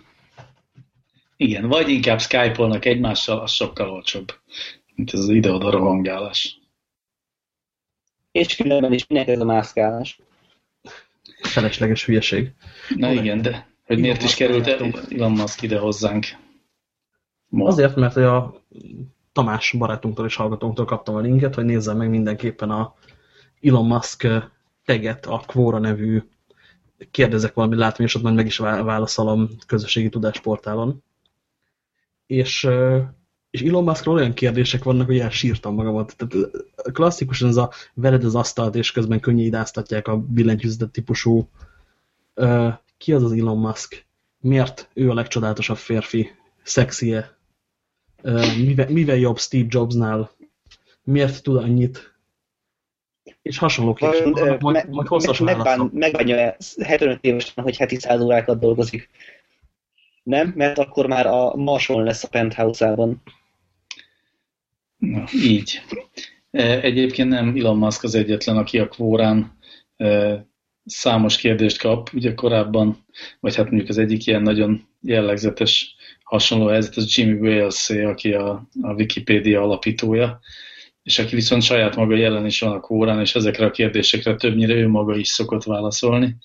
Igen, vagy inkább Skype-olnak egymással, az sokkal olcsóbb, mint ez az ide-oda rohangálás. És különben is minek ez a mászkálás? Felesleges hülyeség. Na Hol igen, de hogy miért is került Elon Musk ide hozzánk? Ma. Azért, mert a Tamás barátunktól és hallgatónktól kaptam a linket, hogy nézzem meg mindenképpen a Elon Musk teget, a Quora nevű kérdezek valami látványosat, majd meg is válaszolom közösségi tudásportálon és és Elon Muskról olyan kérdések vannak, hogy elsírtam magamat. Tehát klasszikusan ez a vered az asztalt, és közben könnyídáztatják a billentyűzetet típusú. Ki az az Elon Musk? Miért ő a legcsodálatosabb férfi? Szexie? Mivel, mivel jobb Steve Jobsnál? Miért tud annyit? És hasonló kérdések majd, majd hosszas me. Megbánja 75 évesen, hogy heti 100 órákat dolgozik. Nem? Mert akkor már a Marson lesz a penthouse-ában. Na, így. E, egyébként nem Elon Musk az egyetlen, aki a kvórán e, számos kérdést kap. Ugye korábban, vagy hát mondjuk az egyik ilyen nagyon jellegzetes hasonló helyzet, az Jimmy Wales, aki a, a Wikipédia alapítója, és aki viszont saját maga jelen is van a kórán, és ezekre a kérdésekre többnyire ő maga is szokott válaszolni,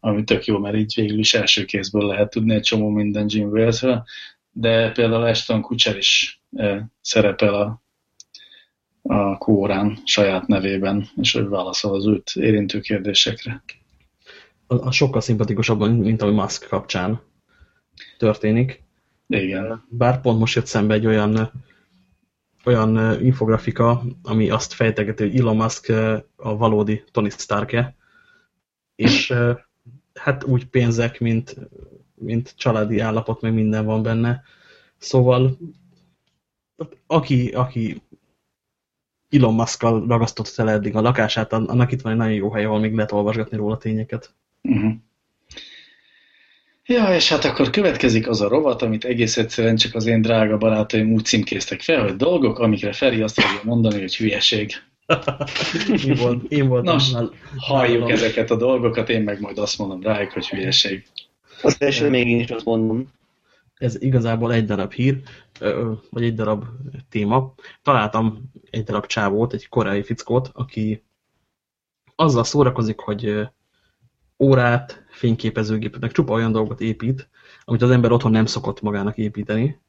ami tök jó, mert így végül is első kézből lehet tudni egy csomó minden Jim wales de például Ashton Kutcher is e, szerepel a, a kórán saját nevében, és ő válaszol az őt érintő kérdésekre. A, a sokkal szimpatikusabban, mint ami Musk kapcsán történik. Igen. Bár pont most jött szembe egy olyan olyan infografika, ami azt fejtegeti, hogy Elon Musk a valódi Tony Stark-e, és hát úgy pénzek, mint, mint családi állapot, meg minden van benne. Szóval aki, aki Elon Musk-kal ragasztott el eddig a lakását, annak itt van egy nagyon jó hely, ahol még lehet olvasgatni róla tényeket. Uh mhm. -huh. Ja, és hát akkor következik az a rovat, amit egész egyszerűen csak az én drága barátaim úgy címkéztek fel, hogy dolgok, amikre Feri azt fogja mondani, hogy hülyeség. én, volt, én voltam. Nos, halljuk hallom. ezeket a dolgokat, én meg majd azt mondom rájuk, hogy hülyeség. Azt első még én is azt mondom. Ez igazából egy darab hír, vagy egy darab téma. Találtam egy darab csávót, egy koreai fickót, aki azzal szórakozik, hogy órát, fényképezőgépet, meg csupa olyan dolgot épít, amit az ember otthon nem szokott magának építeni,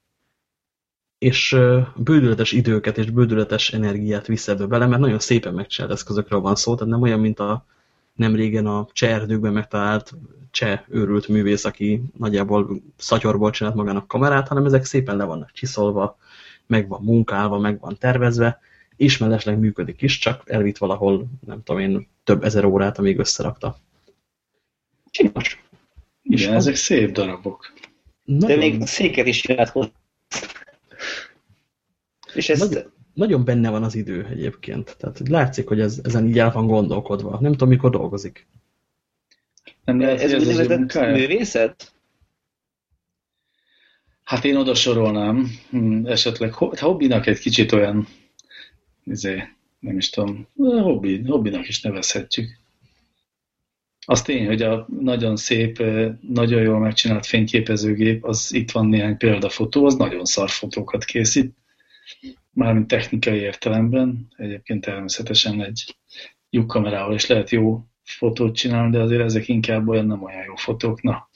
és bődületes időket és bődületes energiát visz ebbe bele, mert nagyon szépen megcsinált eszközökről van szó, tehát nem olyan, mint a nem régen a cseh erdőkben megtalált cseh őrült művész, aki nagyjából szatyorból csinált magának kamerát, hanem ezek szépen le vannak csiszolva, meg van munkálva, meg van tervezve, és mellesleg működik is, csak elvitt valahol, nem tudom én, több ezer órát, amíg összerakta. Csinos. Igen, ezek szép darabok. Nagyon... De még széket is hozzá. És ez... Nagyon, nagyon benne van az idő egyébként. Tehát látszik, hogy ez, ezen így el van gondolkodva. Nem tudom, mikor dolgozik. Nem lehet, ez, ez az művészet? Hát én oda sorolnám. Hmm, esetleg hobbinak egy kicsit olyan, izé, nem is tudom, hobbi, hobbinak is nevezhetjük. Az tény, hogy a nagyon szép, nagyon jól megcsinált fényképezőgép, az itt van néhány példafotó, az nagyon szar fotókat készít, mármint technikai értelemben. Egyébként természetesen egy lyukkamerával is lehet jó fotót csinálni, de azért ezek inkább olyan nem olyan jó fotók. Na,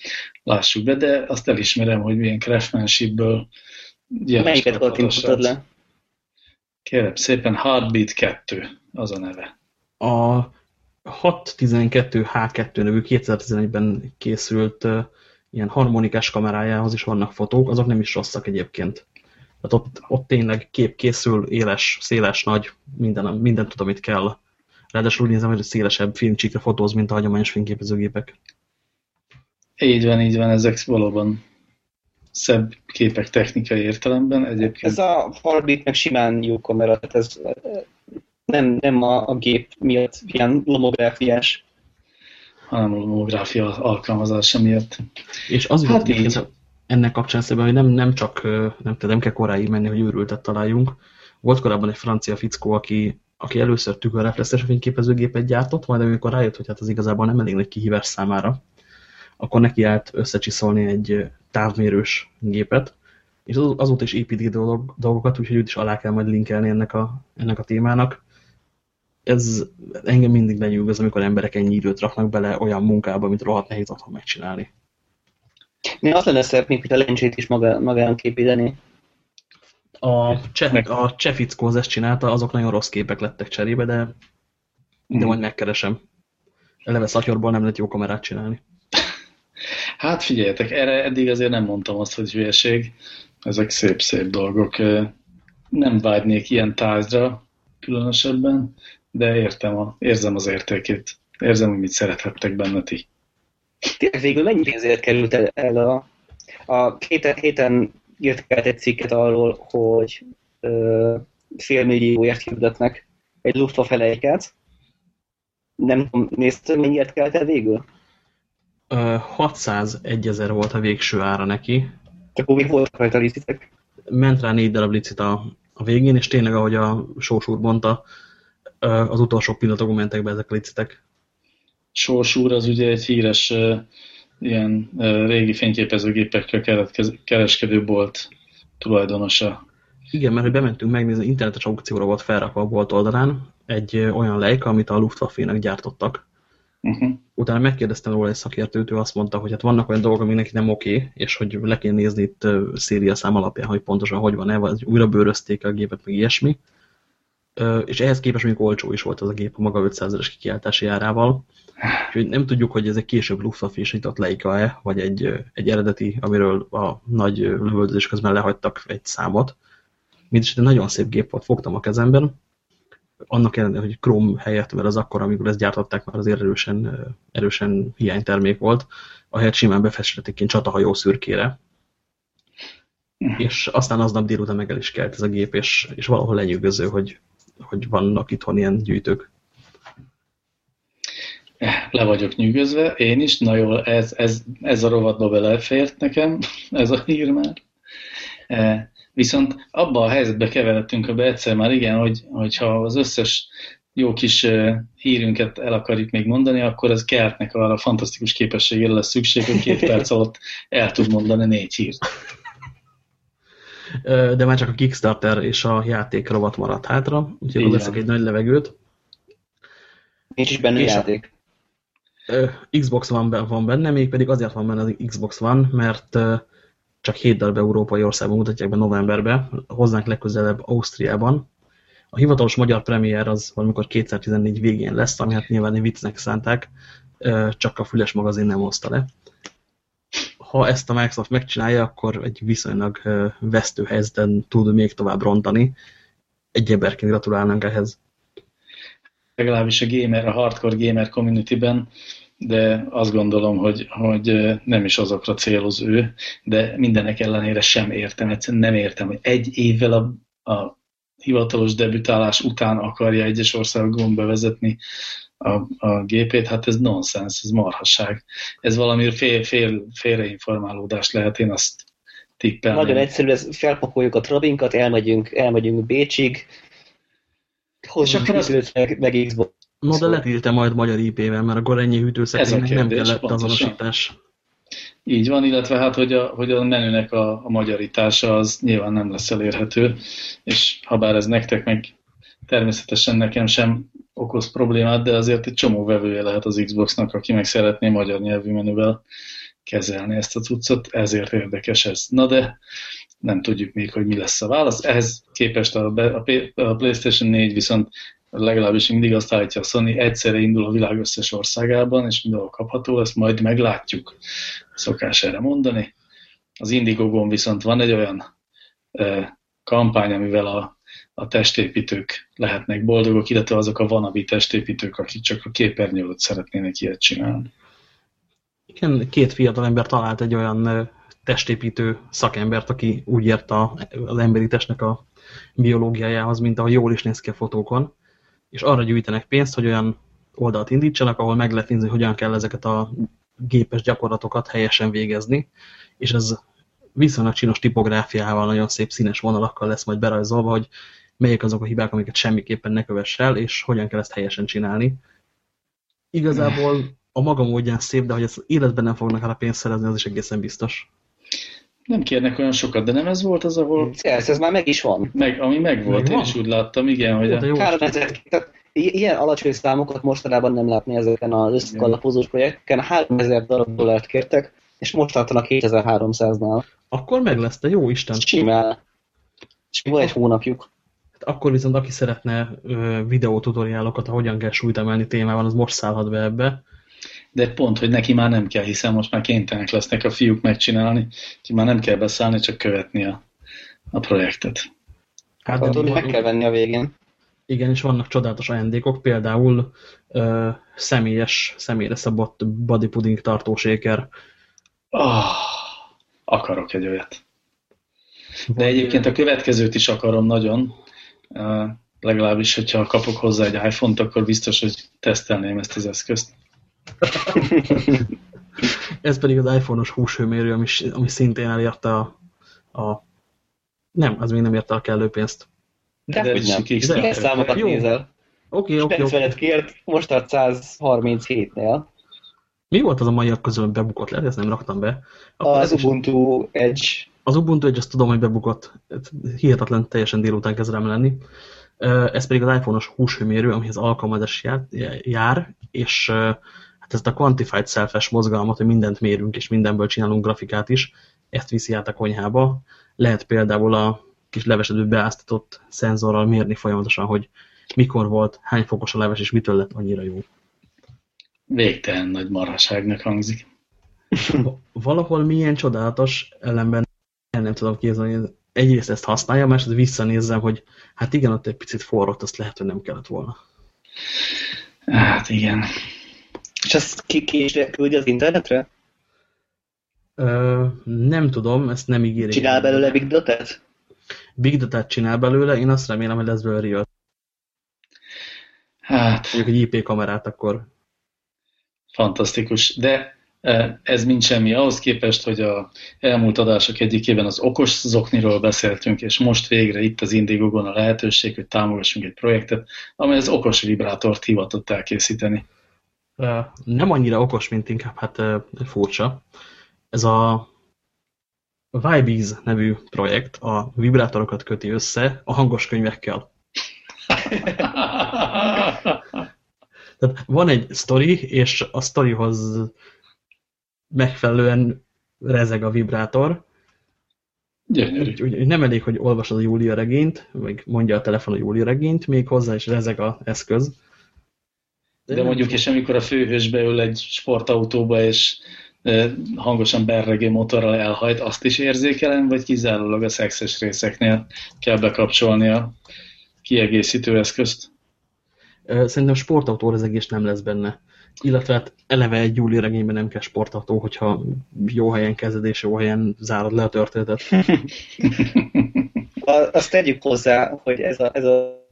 lássuk be, de azt elismerem, hogy milyen craftsmanshipből Melyiket kattintotod le? Kérem szépen, Heartbeat 2 az a neve. A 612H2 nevű 2011-ben készült ilyen harmonikás kamerájához is vannak fotók, azok nem is rosszak egyébként. Tehát ott, ott tényleg kép készül, éles, széles, nagy, minden, minden tud, amit kell. Ráadásul úgy nézem, hogy szélesebb filmcsíkre fotóz, mint a hagyományos fényképezőgépek. Így van, így van, ezek valóban szebb képek technikai értelemben. Egyébként... Ez a Farbit meg simán jó kamera, tehát ez nem, nem a, a gép miatt ilyen lomográfiás. Hanem a lomográfia alkalmazása miatt. És az hát így. ennek kapcsán szépen, hogy nem, nem csak nem, nem kell koráig menni, hogy őrültet találjunk. Volt korábban egy francia fickó, aki, aki először tükörreflexes fényképezőgépet gyártott, majd amikor rájött, hogy hát az igazából nem elég nagy kihívás számára, akkor neki állt összecsiszolni egy távmérős gépet, és azóta is építi dolog, dolgokat, úgyhogy őt is alá kell majd linkelni ennek a, ennek a témának ez engem mindig lenyűgöz, amikor emberek ennyi időt raknak bele olyan munkába, amit rohadt nehéz otthon megcsinálni. Mi azt lenne szeretnénk, hogy a lencsét is maga, magának képíteni. A cseh, a cseh fickó ezt csinálta, azok nagyon rossz képek lettek cserébe, de, de mm. majd megkeresem. Eleve szatyorból nem lehet jó kamerát csinálni. Hát figyeljetek, erre eddig azért nem mondtam azt, hogy hülyeség, ezek szép-szép dolgok. Nem vágynék ilyen tárgyra különösebben, de értem a, érzem az értékét. Érzem, hogy mit szerethettek benne ti. Tényleg végül mennyi pénzért került el, el a, a héten, héten írt egy cikket arról, hogy ö, félmillióért hirdetnek egy Luftwaffe lejket. Nem tudom, néztem, mennyiért kelt el végül? 601 ezer volt a végső ára neki. Csak úgy voltak rajta licitek. Ment rá négy darab licit a, a végén, és tényleg, ahogy a Sós úr mondta, az utolsó pillanatokban mentek be ezek a licitek. Sós úr az ugye egy híres ilyen régi fényképezőgépekkel kereskedő bolt tulajdonosa. Igen, mert hogy bementünk megnézni, internetes aukcióra volt felrakva a bolt oldalán egy olyan lejka, amit a Luftwaffe-nek gyártottak. Uh -huh. Utána megkérdeztem róla egy szakértőt, ő azt mondta, hogy hát vannak olyan dolgok, ami neki nem oké, okay, és hogy le kell nézni itt széria szám alapján, hogy pontosan hogy van-e, vagy újra bőrözték a gépet, meg ilyesmi. És ehhez képest még olcsó is volt az a gép a maga 500-es kikiáltási árával. Úgyhogy nem tudjuk, hogy ez egy később Luftwaffe-isított Leica-e, vagy egy, egy eredeti, amiről a nagy lövöldözés közben lehagytak egy számot. Mindis egy nagyon szép gép volt, fogtam a kezemben, annak ellenére, hogy Chrome helyett, mert az akkor, amikor ezt gyártották, már azért erősen, erősen hiánytermék volt, ahelyett simán befestették ilyen csatahajó szürkére. És aztán aznap délután meg el is kelt ez a gép, és, és valahol lenyűgöző, hogy, hogy vannak itthon ilyen gyűjtők. Le vagyok nyűgözve, én is, na jó, ez, ez, ez a rovatba belefért nekem, ez a hír már. Viszont abba a helyzetbe keveredtünk be egyszer már igen, hogy, hogyha az összes jó kis hírünket el akarjuk még mondani, akkor az Kertnek arra fantasztikus képességére lesz szükség, hogy két perc alatt el tud mondani négy hírt. De már csak a Kickstarter és a játék rovat maradt hátra, úgyhogy veszek egy nagy levegőt. Nincs is benne és játék. Xbox van, van benne, még pedig azért van benne az Xbox van, mert csak 7 darab európai országban mutatják be novemberben, hozzánk legközelebb Ausztriában. A hivatalos magyar premier az valamikor 2014 végén lesz, ami hát nyilván egy viccnek szánták, csak a Füles magazin nem hozta le. Ha ezt a Microsoft megcsinálja, akkor egy viszonylag vesztő helyzeten tud még tovább rontani. Egy emberként gratulálnánk ehhez. Legalábbis a gamer, a hardcore gamer community-ben de azt gondolom, hogy, hogy nem is azokra céloz ő, de mindenek ellenére sem értem, egyszerűen nem értem, hogy egy évvel a, a hivatalos debütálás után akarja egyes országokon bevezetni a, a gépét, hát ez nonsens, ez marhaság. Ez valami fél, fél, félreinformálódás lehet, én azt tippelném. Nagyon egyszerű, ez felpakoljuk a trabinkat, elmegyünk, elmegyünk Bécsig, hozzunk meg, meg Xbox No, de letilte majd magyar IP-vel, mert akkor ennyi hűtőszekrénynek nem kellett azonosítás. Így van, illetve hát, hogy a, hogy a menünek a, a magyarítása az nyilván nem lesz elérhető, és ha bár ez nektek meg természetesen nekem sem okoz problémát, de azért egy csomó vevője lehet az Xboxnak, aki meg szeretné magyar nyelvű menüvel kezelni ezt a cuccot, ezért érdekes ez. Na de nem tudjuk még, hogy mi lesz a válasz. Ehhez képest a, a, a PlayStation 4 viszont legalábbis mindig azt állítja a Sony, egyszerre indul a világ összes országában, és mindenhol kapható, ezt majd meglátjuk, szokás erre mondani. Az Indiegogon viszont van egy olyan e, kampány, amivel a, a testépítők lehetnek boldogok, illetve azok a vanabi testépítők, akik csak a képernyőt szeretnének ilyet csinálni. Igen, két fiatal ember talált egy olyan testépítő szakembert, aki úgy ért az emberi testnek a biológiájához, mint ahogy jól is néz ki a fotókon, és arra gyűjtenek pénzt, hogy olyan oldalt indítsanak, ahol meg lehet nézni, hogy hogyan kell ezeket a gépes gyakorlatokat helyesen végezni, és ez viszonylag csinos tipográfiával, nagyon szép színes vonalakkal lesz majd berajzolva, hogy melyek azok a hibák, amiket semmiképpen ne kövess el, és hogyan kell ezt helyesen csinálni. Igazából a maga módján szép, de hogy ezt életben nem fognak el a pénzt szerezni, az is egészen biztos. Nem kérnek olyan sokat, de nem ez volt az, ahol... Ez, ez már meg is van. Meg, ami meg volt, meg én is úgy láttam, igen, hogy... A... 3000, ilyen alacsony számokat mostanában nem látni ezeken az összekalapozós projekteken. 3000 darab dollárt kértek, és most tartanak 2300-nál. Akkor meg lesz, de jó Isten. Simán. És van egy hónapjuk. Akkor viszont aki szeretne videótutoriálokat, hogyan kell súlyt emelni témában, az most szállhat be ebbe de pont, hogy neki már nem kell, hiszen most már kénytelenek lesznek a fiúk megcsinálni, úgyhogy már nem kell beszállni, csak követni a a projektet. Hát, hát meg kell venni a végén. Igen, és vannak csodálatos ajándékok, például ö, személyes, személyre szabott body pudding tartóséker. Oh, akarok egy olyat. De egyébként a következőt is akarom nagyon. Legalábbis, hogyha kapok hozzá egy iPhone-t, akkor biztos, hogy tesztelném ezt az eszközt. Ez pedig az iPhone-os húshőmérő, ami, ami szintén elérte a, a... Nem, az még nem érte a kellő pénzt. De, De hogy nem. Milyen számokat Jó. nézel? Oké, oké, oké. kért, most tart 137-nél. Mi volt az a maiak közül, hogy bebukott? Lehet, ezt nem raktam be. Akkor az Ubuntu Edge. Az Ubuntu Edge, azt tudom, hogy bebukott. Hihetetlen teljesen délután kezd rám lenni. Ez pedig az iPhone-os húshőmérő, amihez alkalmazás jár, jár, és hát ezt a Quantified Self-es mozgalmat, hogy mindent mérünk, és mindenből csinálunk grafikát is, ezt viszi át a konyhába. Lehet például a kis levesedő beáztatott szenzorral mérni folyamatosan, hogy mikor volt, hány fokos a leves, és mitől lett annyira jó. Végtelen nagy marhaságnak hangzik. Valahol milyen csodálatos, ellenben el nem tudom képzelni, egyrészt ezt használja, másrészt visszanézzem, hogy hát igen, ott egy picit forrott, azt lehet, hogy nem kellett volna. Hát igen. És ezt ki, is küldi az internetre? Ö, nem tudom, ezt nem ígéri. Csinál belőle Big Data-t? Big Data-t csinál belőle, én azt remélem, hogy lesz belőle real. Hát... Mondjuk egy IP kamerát akkor. Fantasztikus. De ez mind semmi ahhoz képest, hogy a elmúlt adások egyikében az okos zokniról beszéltünk, és most végre itt az Indigogon a lehetőség, hogy támogassunk egy projektet, amely az okos vibrátort hivatott elkészíteni. Nem annyira okos, mint inkább hát furcsa. Ez a Vibeease nevű projekt a vibrátorokat köti össze a hangos könyvekkel. Tehát van egy sztori, és a sztorihoz megfelelően rezeg a vibrátor. Gyönyörű. Úgy, nem elég, hogy olvasod a Júlia regényt, vagy mondja a telefon a Júlia regényt, még hozzá is rezeg a eszköz. De, De mondjuk, és amikor a főhős beül egy sportautóba, és hangosan berregő motorral elhajt, azt is érzékelem, vagy kizárólag a szexes részeknél kell bekapcsolni a kiegészítő eszközt? Szerintem sportautórezegés nem lesz benne. Illetve hát eleve egy júli regényben nem kell sportautó, hogyha jó helyen kezded és jó helyen zárod le a történetet. Azt tegyük hozzá, hogy ez a, ez a,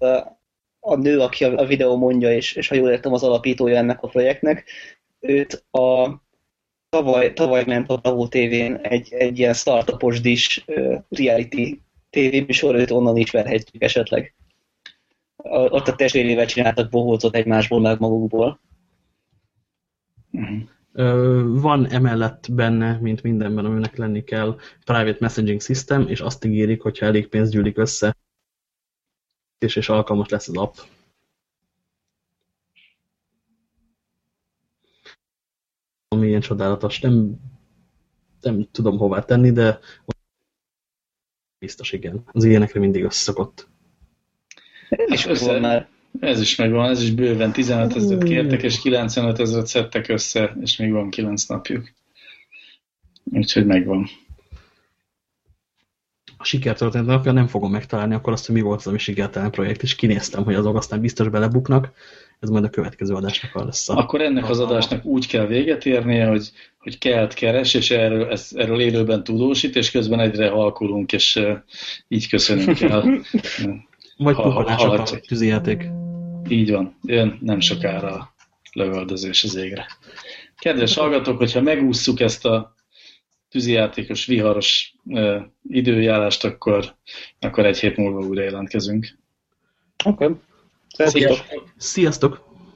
a nő, aki a, videó mondja, és, és ha jól értem az alapítója ennek a projektnek, őt a tavaly, tavaly ment a Bravo TV-n egy, egy ilyen startupos dis uh, reality tévéműsor, őt onnan ismerhetjük esetleg. A, ott a testvérével csináltak bohócot egymásból, meg magukból. Uh-huh. Van emellett benne, mint mindenben, aminek lenni kell, private messaging system, és azt ígérik, hogyha elég pénz gyűlik össze, és, és alkalmas lesz az app. Ami ilyen csodálatos. Nem, nem tudom hová tenni, de biztos igen. Az ilyenekre mindig összeszokott. És össze, már ez is megvan, ez is bőven 15 ezeret kértek, és 95 ezeret szedtek össze, és még van 9 napjuk. Úgyhogy megvan. A sikertörténet napja nem fogom megtalálni akkor azt, hogy mi volt az, ami sikertelen projekt, és kinéztem, hogy azok aztán biztos belebuknak, ez majd a következő adásnak lesz. A... Akkor ennek az adásnak úgy kell véget érnie, hogy, hogy kelt keres, és erről, ez, erről élőben tudósít, és közben egyre halkulunk, és uh, így köszönünk el. Vagy pukkanások a tűzijáték. Így van, jön nem sokára a lövöldözés az égre. Kedves hallgatók, hogyha megússzuk ezt a tűzijátékos, viharos uh, időjárást, akkor, akkor egy hét múlva újra jelentkezünk. Oké. Okay. Sziasztok! Sziasztok!